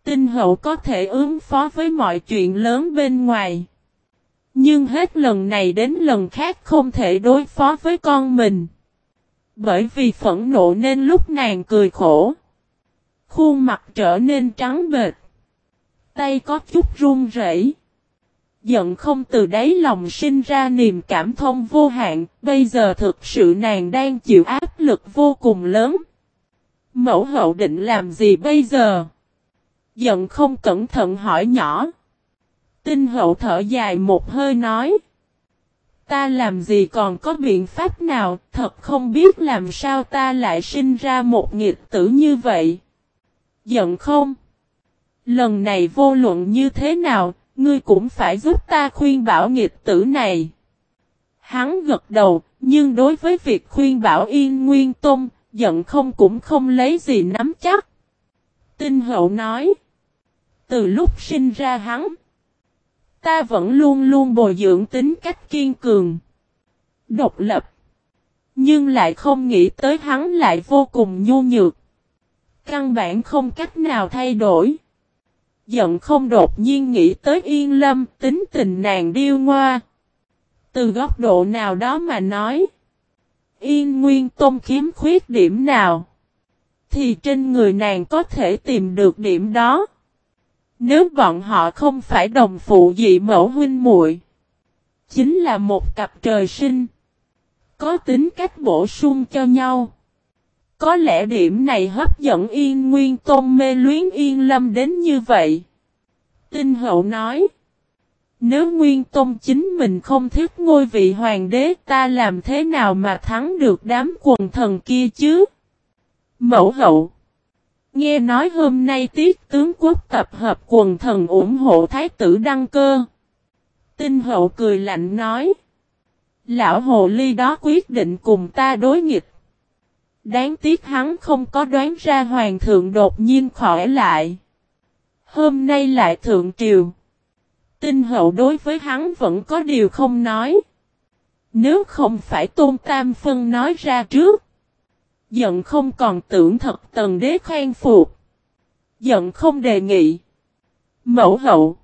Tinh hậu có thể ứng phó với mọi chuyện lớn bên ngoài. Nhưng hết lần này đến lần khác không thể đối phó với con mình. Bởi vì phẫn nộ nên lúc nàng cười khổ. Khuôn mặt trở nên trắng bệt. Tay có chút run rẩy. Giận không từ đáy lòng sinh ra niềm cảm thông vô hạn, bây giờ thực sự nàng đang chịu áp lực vô cùng lớn. Mẫu hậu định làm gì bây giờ? Giận không cẩn thận hỏi nhỏ. Tinh hậu thở dài một hơi nói. Ta làm gì còn có biện pháp nào, thật không biết làm sao ta lại sinh ra một nghịch tử như vậy. Giận không? Lần này vô luận như thế nào, ngươi cũng phải giúp ta khuyên bảo nghịch tử này. Hắn gật đầu, nhưng đối với việc khuyên bảo yên nguyên tôn, giận không cũng không lấy gì nắm chắc. Tinh hậu nói. Từ lúc sinh ra hắn, ta vẫn luôn luôn bồi dưỡng tính cách kiên cường, độc lập. Nhưng lại không nghĩ tới hắn lại vô cùng nhu nhược. Căn bản không cách nào thay đổi. Giận không đột nhiên nghĩ tới yên lâm tính tình nàng điêu ngoa. Từ góc độ nào đó mà nói. Yên nguyên tôn khiếm khuyết điểm nào. Thì trên người nàng có thể tìm được điểm đó. Nếu bọn họ không phải đồng phụ dị mẫu huynh muội, Chính là một cặp trời sinh. Có tính cách bổ sung cho nhau. Có lẽ điểm này hấp dẫn Yên Nguyên Tôn mê luyến Yên Lâm đến như vậy. Tinh hậu nói. Nếu Nguyên Tôn chính mình không thích ngôi vị hoàng đế, ta làm thế nào mà thắng được đám quần thần kia chứ? Mẫu hậu. Nghe nói hôm nay tiết tướng quốc tập hợp quần thần ủng hộ thái tử đăng cơ. Tinh hậu cười lạnh nói. Lão hồ ly đó quyết định cùng ta đối nghịch. Đáng tiếc hắn không có đoán ra hoàng thượng đột nhiên khỏi lại. Hôm nay lại thượng triều. Tinh hậu đối với hắn vẫn có điều không nói. Nếu không phải tôn tam phân nói ra trước. Giận không còn tưởng thật tần đế khoan phục. Giận không đề nghị. Mẫu hậu.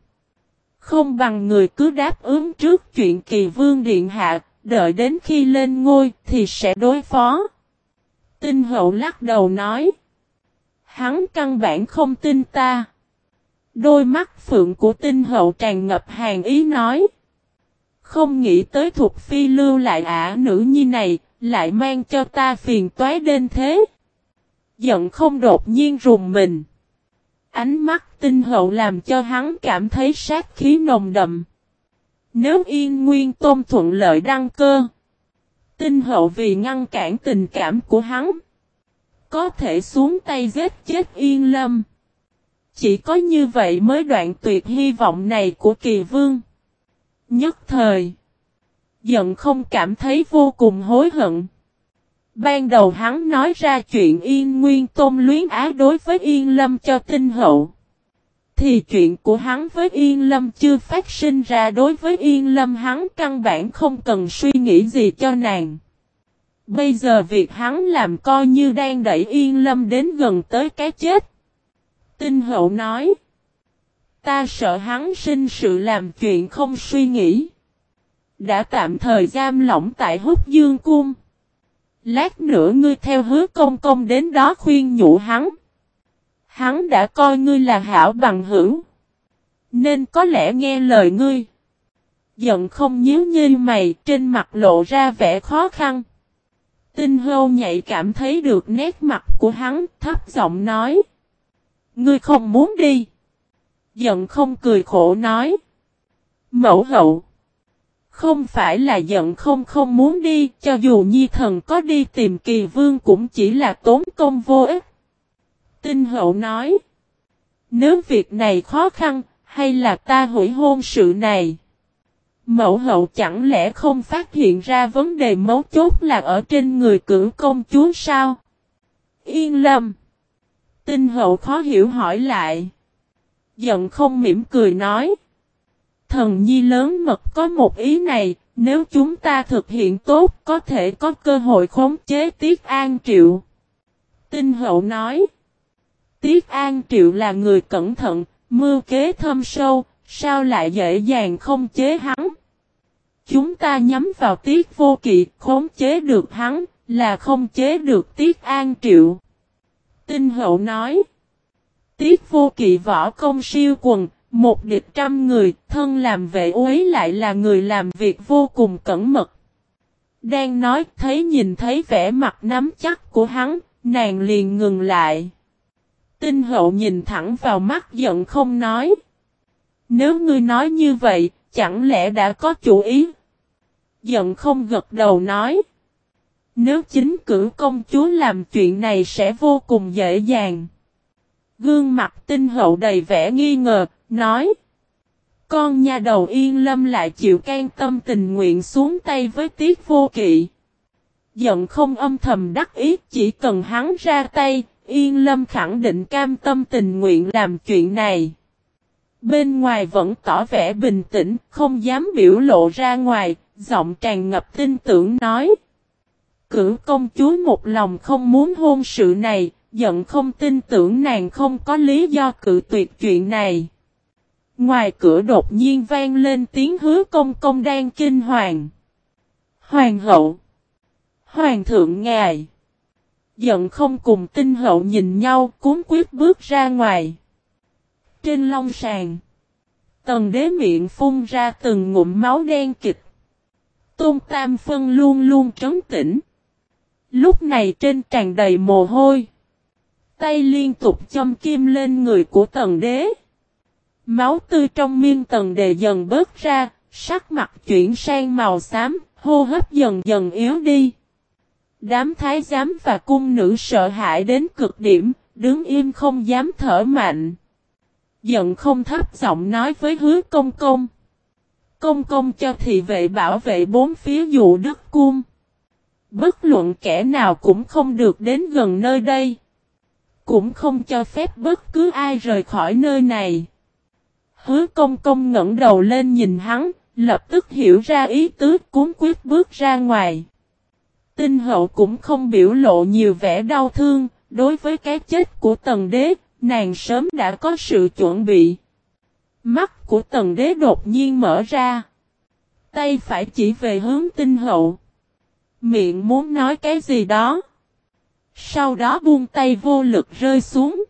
Không bằng người cứ đáp ứng trước chuyện kỳ vương điện hạ, đợi đến khi lên ngôi thì sẽ đối phó. Tinh hậu lắc đầu nói. Hắn căn bản không tin ta. Đôi mắt phượng của tinh hậu tràn ngập hàng ý nói. Không nghĩ tới thuộc phi lưu lại ả nữ như này, lại mang cho ta phiền toái đến thế. Giận không đột nhiên rùng mình. Ánh mắt tinh hậu làm cho hắn cảm thấy sát khí nồng đậm. Nếu yên nguyên tôn thuận lợi đăng cơ. Tinh hậu vì ngăn cản tình cảm của hắn. Có thể xuống tay giết chết yên lâm. Chỉ có như vậy mới đoạn tuyệt hy vọng này của kỳ vương. Nhất thời. Giận không cảm thấy vô cùng hối hận. Ban đầu hắn nói ra chuyện Yên Nguyên Tôn luyến á đối với Yên Lâm cho tinh hậu. Thì chuyện của hắn với Yên Lâm chưa phát sinh ra đối với Yên Lâm hắn căn bản không cần suy nghĩ gì cho nàng. Bây giờ việc hắn làm coi như đang đẩy Yên Lâm đến gần tới cái chết. Tinh hậu nói. Ta sợ hắn sinh sự làm chuyện không suy nghĩ. Đã tạm thời giam lỏng tại húc dương cung. Lát nữa ngươi theo hứa công công đến đó khuyên nhủ hắn. Hắn đã coi ngươi là hảo bằng hữu. Nên có lẽ nghe lời ngươi. Giận không nhíu như mày, trên mặt lộ ra vẻ khó khăn. Tinh hâu nhạy cảm thấy được nét mặt của hắn, thấp giọng nói. Ngươi không muốn đi. Giận không cười khổ nói. Mẫu hậu. Không phải là giận không không muốn đi, cho dù nhi thần có đi tìm kỳ vương cũng chỉ là tốn công vô ích. Tinh hậu nói. Nếu việc này khó khăn, hay là ta hủy hôn sự này? Mẫu hậu chẳng lẽ không phát hiện ra vấn đề mấu chốt là ở trên người cử công chúa sao? Yên lâm. Tinh hậu khó hiểu hỏi lại. Giận không mỉm cười nói. Thần nhi lớn mật có một ý này, nếu chúng ta thực hiện tốt có thể có cơ hội khống chế Tiết An Triệu. Tinh hậu nói. Tiết An Triệu là người cẩn thận, mưu kế thâm sâu, sao lại dễ dàng không chế hắn? Chúng ta nhắm vào Tiết Vô Kỵ, khống chế được hắn, là không chế được Tiết An Triệu. Tinh hậu nói. Tiết Vô Kỵ võ công siêu quần, một địch trăm người, thân làm vệ uế lại là người làm việc vô cùng cẩn mật. Đang nói thấy nhìn thấy vẻ mặt nắm chắc của hắn, nàng liền ngừng lại. Tinh hậu nhìn thẳng vào mắt giận không nói. Nếu ngươi nói như vậy, chẳng lẽ đã có chủ ý? Giận không gật đầu nói. Nếu chính cử công chúa làm chuyện này sẽ vô cùng dễ dàng. Gương mặt tinh hậu đầy vẻ nghi ngờ, nói. Con nhà đầu yên lâm lại chịu can tâm tình nguyện xuống tay với tiết vô kỵ. Giận không âm thầm đắc ý chỉ cần hắn ra tay, yên lâm khẳng định cam tâm tình nguyện làm chuyện này. Bên ngoài vẫn tỏ vẻ bình tĩnh, không dám biểu lộ ra ngoài, giọng tràn ngập tin tưởng nói. Cử công chúa một lòng không muốn hôn sự này, giận không tin tưởng nàng không có lý do cự tuyệt chuyện này. Ngoài cửa đột nhiên vang lên tiếng hứa công công đang kinh hoàng. Hoàng hậu. Hoàng thượng ngài. Giận không cùng tinh hậu nhìn nhau cuốn quyết bước ra ngoài. Trên long sàn. Tần đế miệng phun ra từng ngụm máu đen kịch. Tôn Tam Phân luôn luôn trấn tĩnh. Lúc này trên tràn đầy mồ hôi. Tay liên tục châm kim lên người của tần đế. Máu tươi trong miên tần đề dần bớt ra, sắc mặt chuyển sang màu xám, hô hấp dần dần yếu đi. Đám thái giám và cung nữ sợ hãi đến cực điểm, đứng im không dám thở mạnh. Giận không thấp giọng nói với hứa công công. Công công cho thị vệ bảo vệ bốn phía dụ đức cung. Bất luận kẻ nào cũng không được đến gần nơi đây. Cũng không cho phép bất cứ ai rời khỏi nơi này. Hứa công công ngẩng đầu lên nhìn hắn, lập tức hiểu ra ý tứ cuốn quyết bước ra ngoài. Tinh hậu cũng không biểu lộ nhiều vẻ đau thương, đối với cái chết của tần đế, nàng sớm đã có sự chuẩn bị. Mắt của tần đế đột nhiên mở ra. Tay phải chỉ về hướng tinh hậu. Miệng muốn nói cái gì đó. Sau đó buông tay vô lực rơi xuống.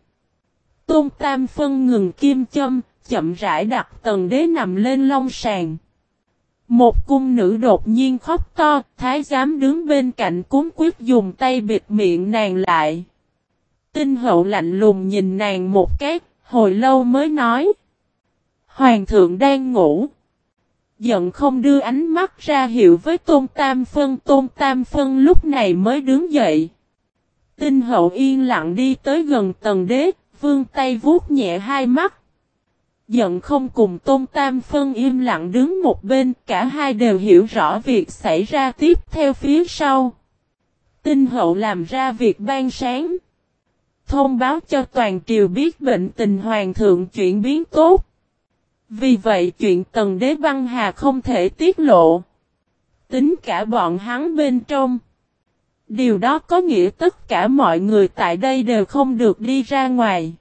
Tôn Tam phân ngừng kim châm, chậm rãi đặt tần đế nằm lên long sàn. Một cung nữ đột nhiên khóc to, thái giám đứng bên cạnh cúng quyết dùng tay bịt miệng nàng lại. Tinh hậu lạnh lùng nhìn nàng một cái, hồi lâu mới nói. Hoàng thượng đang ngủ. Giận không đưa ánh mắt ra hiệu với Tôn Tam Phân. Tôn Tam Phân lúc này mới đứng dậy. Tinh hậu yên lặng đi tới gần tầng đế, vương tay vuốt nhẹ hai mắt. Giận không cùng Tôn Tam Phân im lặng đứng một bên, cả hai đều hiểu rõ việc xảy ra tiếp theo phía sau. Tinh hậu làm ra việc ban sáng. Thông báo cho toàn triều biết bệnh tình hoàng thượng chuyển biến tốt. Vì vậy chuyện tần đế băng hà không thể tiết lộ. Tính cả bọn hắn bên trong. Điều đó có nghĩa tất cả mọi người tại đây đều không được đi ra ngoài.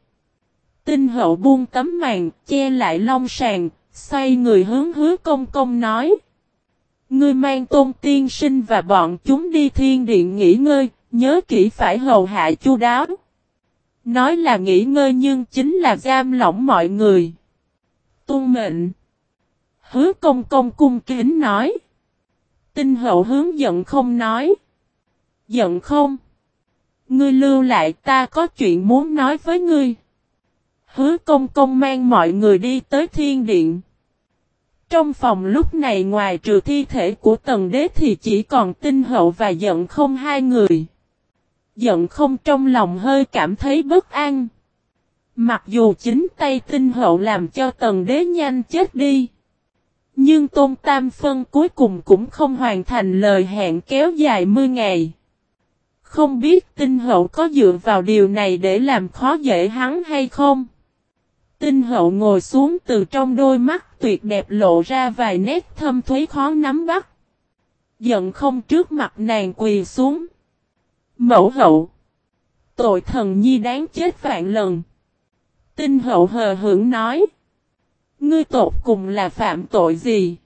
Tinh hậu buông tấm màn, che lại long sàng, xoay người hướng hứa công công nói. Ngươi mang tôn tiên sinh và bọn chúng đi thiên điện nghỉ ngơi, nhớ kỹ phải hầu hạ chu đáo. Nói là nghỉ ngơi nhưng chính là giam lỏng mọi người. Tôn mệnh. Hứa công công cung kính nói. Tinh hậu hướng giận không nói. Giận không? Ngươi lưu lại ta có chuyện muốn nói với ngươi. Hứa công công mang mọi người đi tới thiên điện. Trong phòng lúc này ngoài trừ thi thể của tần đế thì chỉ còn tinh hậu và giận không hai người. Giận không trong lòng hơi cảm thấy bất an. Mặc dù chính tay tinh hậu làm cho tần đế nhanh chết đi. Nhưng Tôn Tam Phân cuối cùng cũng không hoàn thành lời hẹn kéo dài mươi ngày. Không biết tinh hậu có dựa vào điều này để làm khó dễ hắn hay không? Tinh hậu ngồi xuống từ trong đôi mắt tuyệt đẹp lộ ra vài nét thâm thuế khó nắm bắt. Giận không trước mặt nàng quỳ xuống. Mẫu hậu. Tội thần nhi đáng chết vạn lần. Tinh hậu hờ hưởng nói. Ngươi tột cùng là phạm tội gì?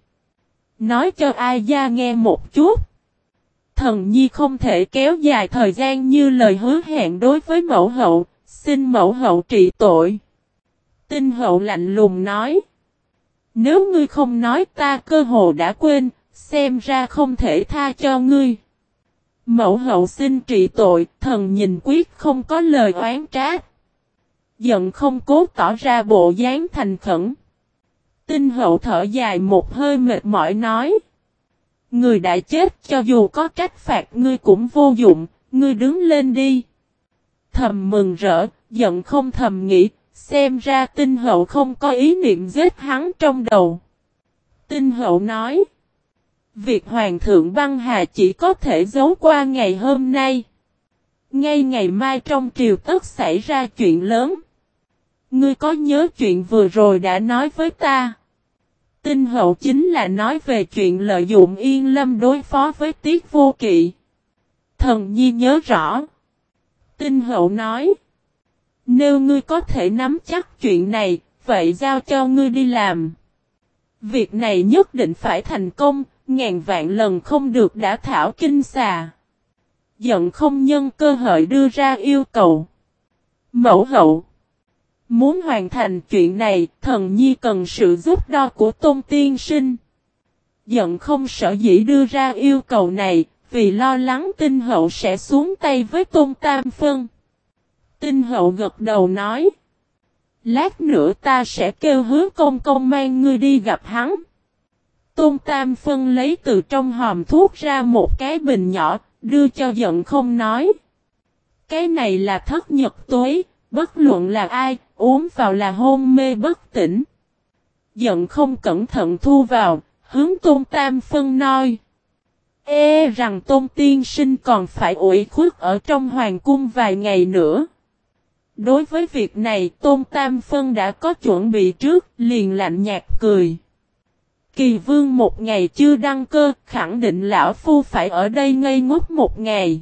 Nói cho ai gia nghe một chút. Thần nhi không thể kéo dài thời gian như lời hứa hẹn đối với mẫu hậu, xin mẫu hậu trị tội. Tinh hậu lạnh lùng nói. Nếu ngươi không nói ta cơ hồ đã quên, xem ra không thể tha cho ngươi. Mẫu hậu xin trị tội, thần nhìn quyết không có lời oán trách. Giận không cố tỏ ra bộ dáng thành khẩn. Tinh hậu thở dài một hơi mệt mỏi nói. Người đã chết cho dù có trách phạt ngươi cũng vô dụng, ngươi đứng lên đi. Thầm mừng rỡ, giận không thầm nghĩ, xem ra tinh hậu không có ý niệm giết hắn trong đầu. Tinh hậu nói. Việc Hoàng thượng băng hà chỉ có thể giấu qua ngày hôm nay. Ngay ngày mai trong triều tất xảy ra chuyện lớn. Ngươi có nhớ chuyện vừa rồi đã nói với ta? Tinh hậu chính là nói về chuyện lợi dụng yên lâm đối phó với tiết vô kỵ. Thần nhi nhớ rõ. Tinh hậu nói. Nếu ngươi có thể nắm chắc chuyện này, vậy giao cho ngươi đi làm. Việc này nhất định phải thành công, ngàn vạn lần không được đã thảo kinh xà. Giận không nhân cơ hội đưa ra yêu cầu. Mẫu hậu. Muốn hoàn thành chuyện này, thần nhi cần sự giúp đo của tôn tiên sinh. Giận không sợ dĩ đưa ra yêu cầu này, vì lo lắng tinh hậu sẽ xuống tay với tôn tam phân. Tinh hậu gật đầu nói. Lát nữa ta sẽ kêu hứa công công mang ngươi đi gặp hắn. Tôn Tam Phân lấy từ trong hòm thuốc ra một cái bình nhỏ, đưa cho giận không nói. Cái này là thất nhật tối, bất luận là ai, uống vào là hôn mê bất tỉnh. Giận không cẩn thận thu vào, hướng Tôn Tam Phân nói. Ê e rằng Tôn Tiên Sinh còn phải ủi khuất ở trong hoàng cung vài ngày nữa. Đối với việc này Tôn Tam Phân đã có chuẩn bị trước, liền lạnh nhạt cười. Kỳ vương một ngày chưa đăng cơ, khẳng định lão phu phải ở đây ngây ngốc một ngày.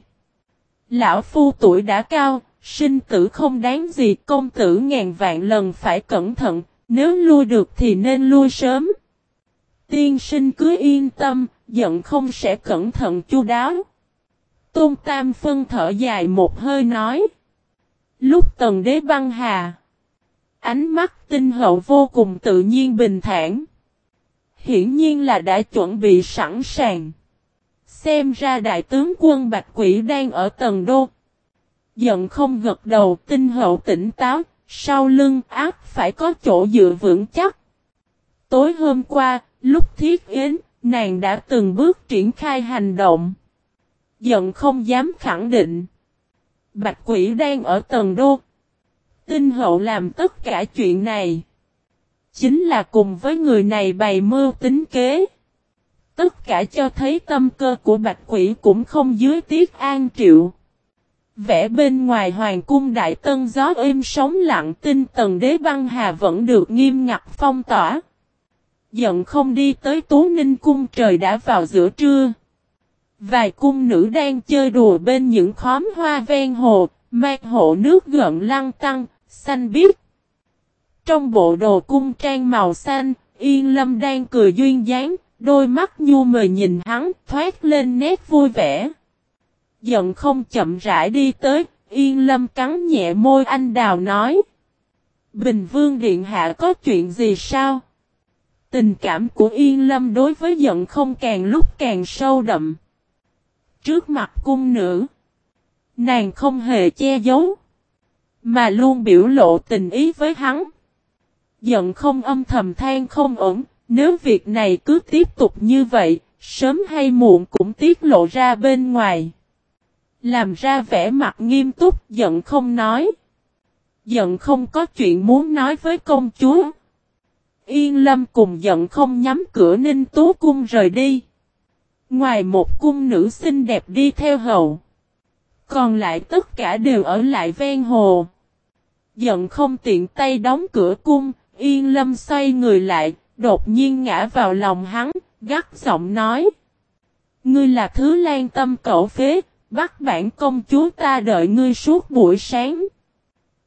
Lão phu tuổi đã cao, sinh tử không đáng gì, công tử ngàn vạn lần phải cẩn thận, nếu lui được thì nên lui sớm. Tiên sinh cứ yên tâm, giận không sẽ cẩn thận chu đáo. Tôn Tam phân thở dài một hơi nói. Lúc tần đế băng hà. Ánh mắt tinh hậu vô cùng tự nhiên bình thản. Hiển nhiên là đã chuẩn bị sẵn sàng. Xem ra đại tướng quân Bạch Quỷ đang ở tầng đô. Giận không gật đầu tinh hậu tỉnh táo, sau lưng ác phải có chỗ dựa vững chắc. Tối hôm qua, lúc thiết yến, nàng đã từng bước triển khai hành động. Giận không dám khẳng định. Bạch quỷ đang ở tầng đô. Tinh hậu làm tất cả chuyện này. Chính là cùng với người này bày mưu tính kế. Tất cả cho thấy tâm cơ của bạch quỷ cũng không dưới tiết an triệu. Vẽ bên ngoài hoàng cung đại tân gió êm sóng lặng tinh tần đế băng hà vẫn được nghiêm ngặt phong tỏa. Giận không đi tới tú ninh cung trời đã vào giữa trưa. Vài cung nữ đang chơi đùa bên những khóm hoa ven hồ, mạc hộ nước gợn lăng tăng, xanh biếc. Trong bộ đồ cung trang màu xanh, Yên Lâm đang cười duyên dáng, đôi mắt nhu mời nhìn hắn, thoát lên nét vui vẻ. Giận không chậm rãi đi tới, Yên lâm cắn nhẹ môi anh đào nói. Bình Vương Điện Hạ có chuyện gì sao? Tình cảm của Yên Lâm đối với giận không càng lúc càng sâu đậm. Trước mặt cung nữ, nàng không hề che giấu, mà luôn biểu lộ tình ý với hắn. Giận không âm thầm than không ổn, nếu việc này cứ tiếp tục như vậy, sớm hay muộn cũng tiết lộ ra bên ngoài. Làm ra vẻ mặt nghiêm túc, giận không nói. Giận không có chuyện muốn nói với công chúa. Yên lâm cùng giận không nhắm cửa ninh tú cung rời đi. Ngoài một cung nữ xinh đẹp đi theo hậu. Còn lại tất cả đều ở lại ven hồ. Giận không tiện tay đóng cửa cung, yên lâm xoay người lại, đột nhiên ngã vào lòng hắn, gắt giọng nói. Ngươi là thứ lan tâm cậu phế, bắt bản công chúa ta đợi ngươi suốt buổi sáng.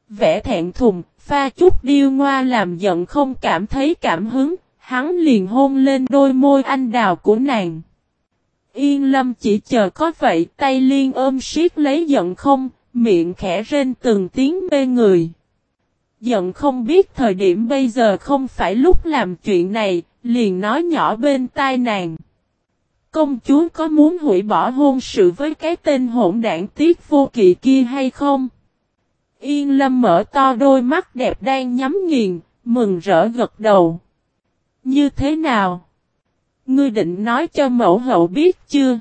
Vẽ thẹn thùng, pha chút điêu ngoa làm giận không cảm thấy cảm hứng, hắn liền hôn lên đôi môi anh đào của nàng. Yên lâm chỉ chờ có vậy tay liên ôm siết lấy giận không, miệng khẽ rên từng tiếng mê người. Giận không biết thời điểm bây giờ không phải lúc làm chuyện này, liền nói nhỏ bên tai nàng. Công chúa có muốn hủy bỏ hôn sự với cái tên hỗn đảng tiết vô kỵ kia hay không? Yên lâm mở to đôi mắt đẹp đang nhắm nghiền, mừng rỡ gật đầu. Như thế nào? Ngươi định nói cho mẫu hậu biết chưa?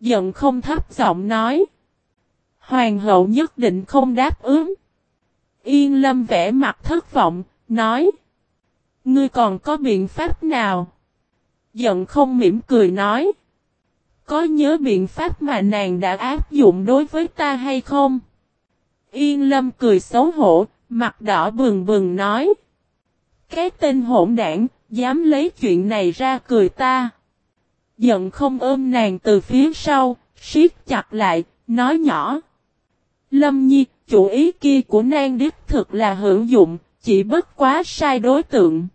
Giận không thấp giọng nói. Hoàng hậu nhất định không đáp ứng. Yên lâm vẽ mặt thất vọng, nói. Ngươi còn có biện pháp nào? Giận không mỉm cười nói. Có nhớ biện pháp mà nàng đã áp dụng đối với ta hay không? Yên lâm cười xấu hổ, mặt đỏ bừng bừng nói. Cái tên hỗn đảng, dám lấy chuyện này ra cười ta. Giận không ôm nàng từ phía sau, siết chặt lại, nói nhỏ. Lâm nhi, chủ ý kia của nàng đích thực là hữu dụng, chỉ bất quá sai đối tượng.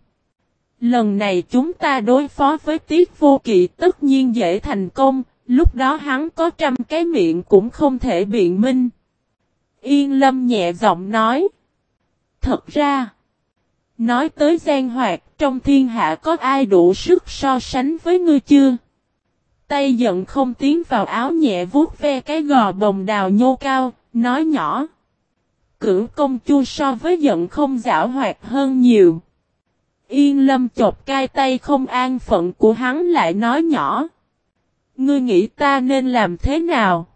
Lần này chúng ta đối phó với tiết vô kỵ tất nhiên dễ thành công, lúc đó hắn có trăm cái miệng cũng không thể biện minh. Yên lâm nhẹ giọng nói. Thật ra, nói tới gian hoạt trong thiên hạ có ai đủ sức so sánh với ngươi chưa? Tay giận không tiến vào áo nhẹ vuốt ve cái gò bồng đào nhô cao, nói nhỏ. Cửu công chua so với giận không giả hoạt hơn nhiều. Yên lâm chột cai tay không an phận của hắn lại nói nhỏ. Ngươi nghĩ ta nên làm thế nào?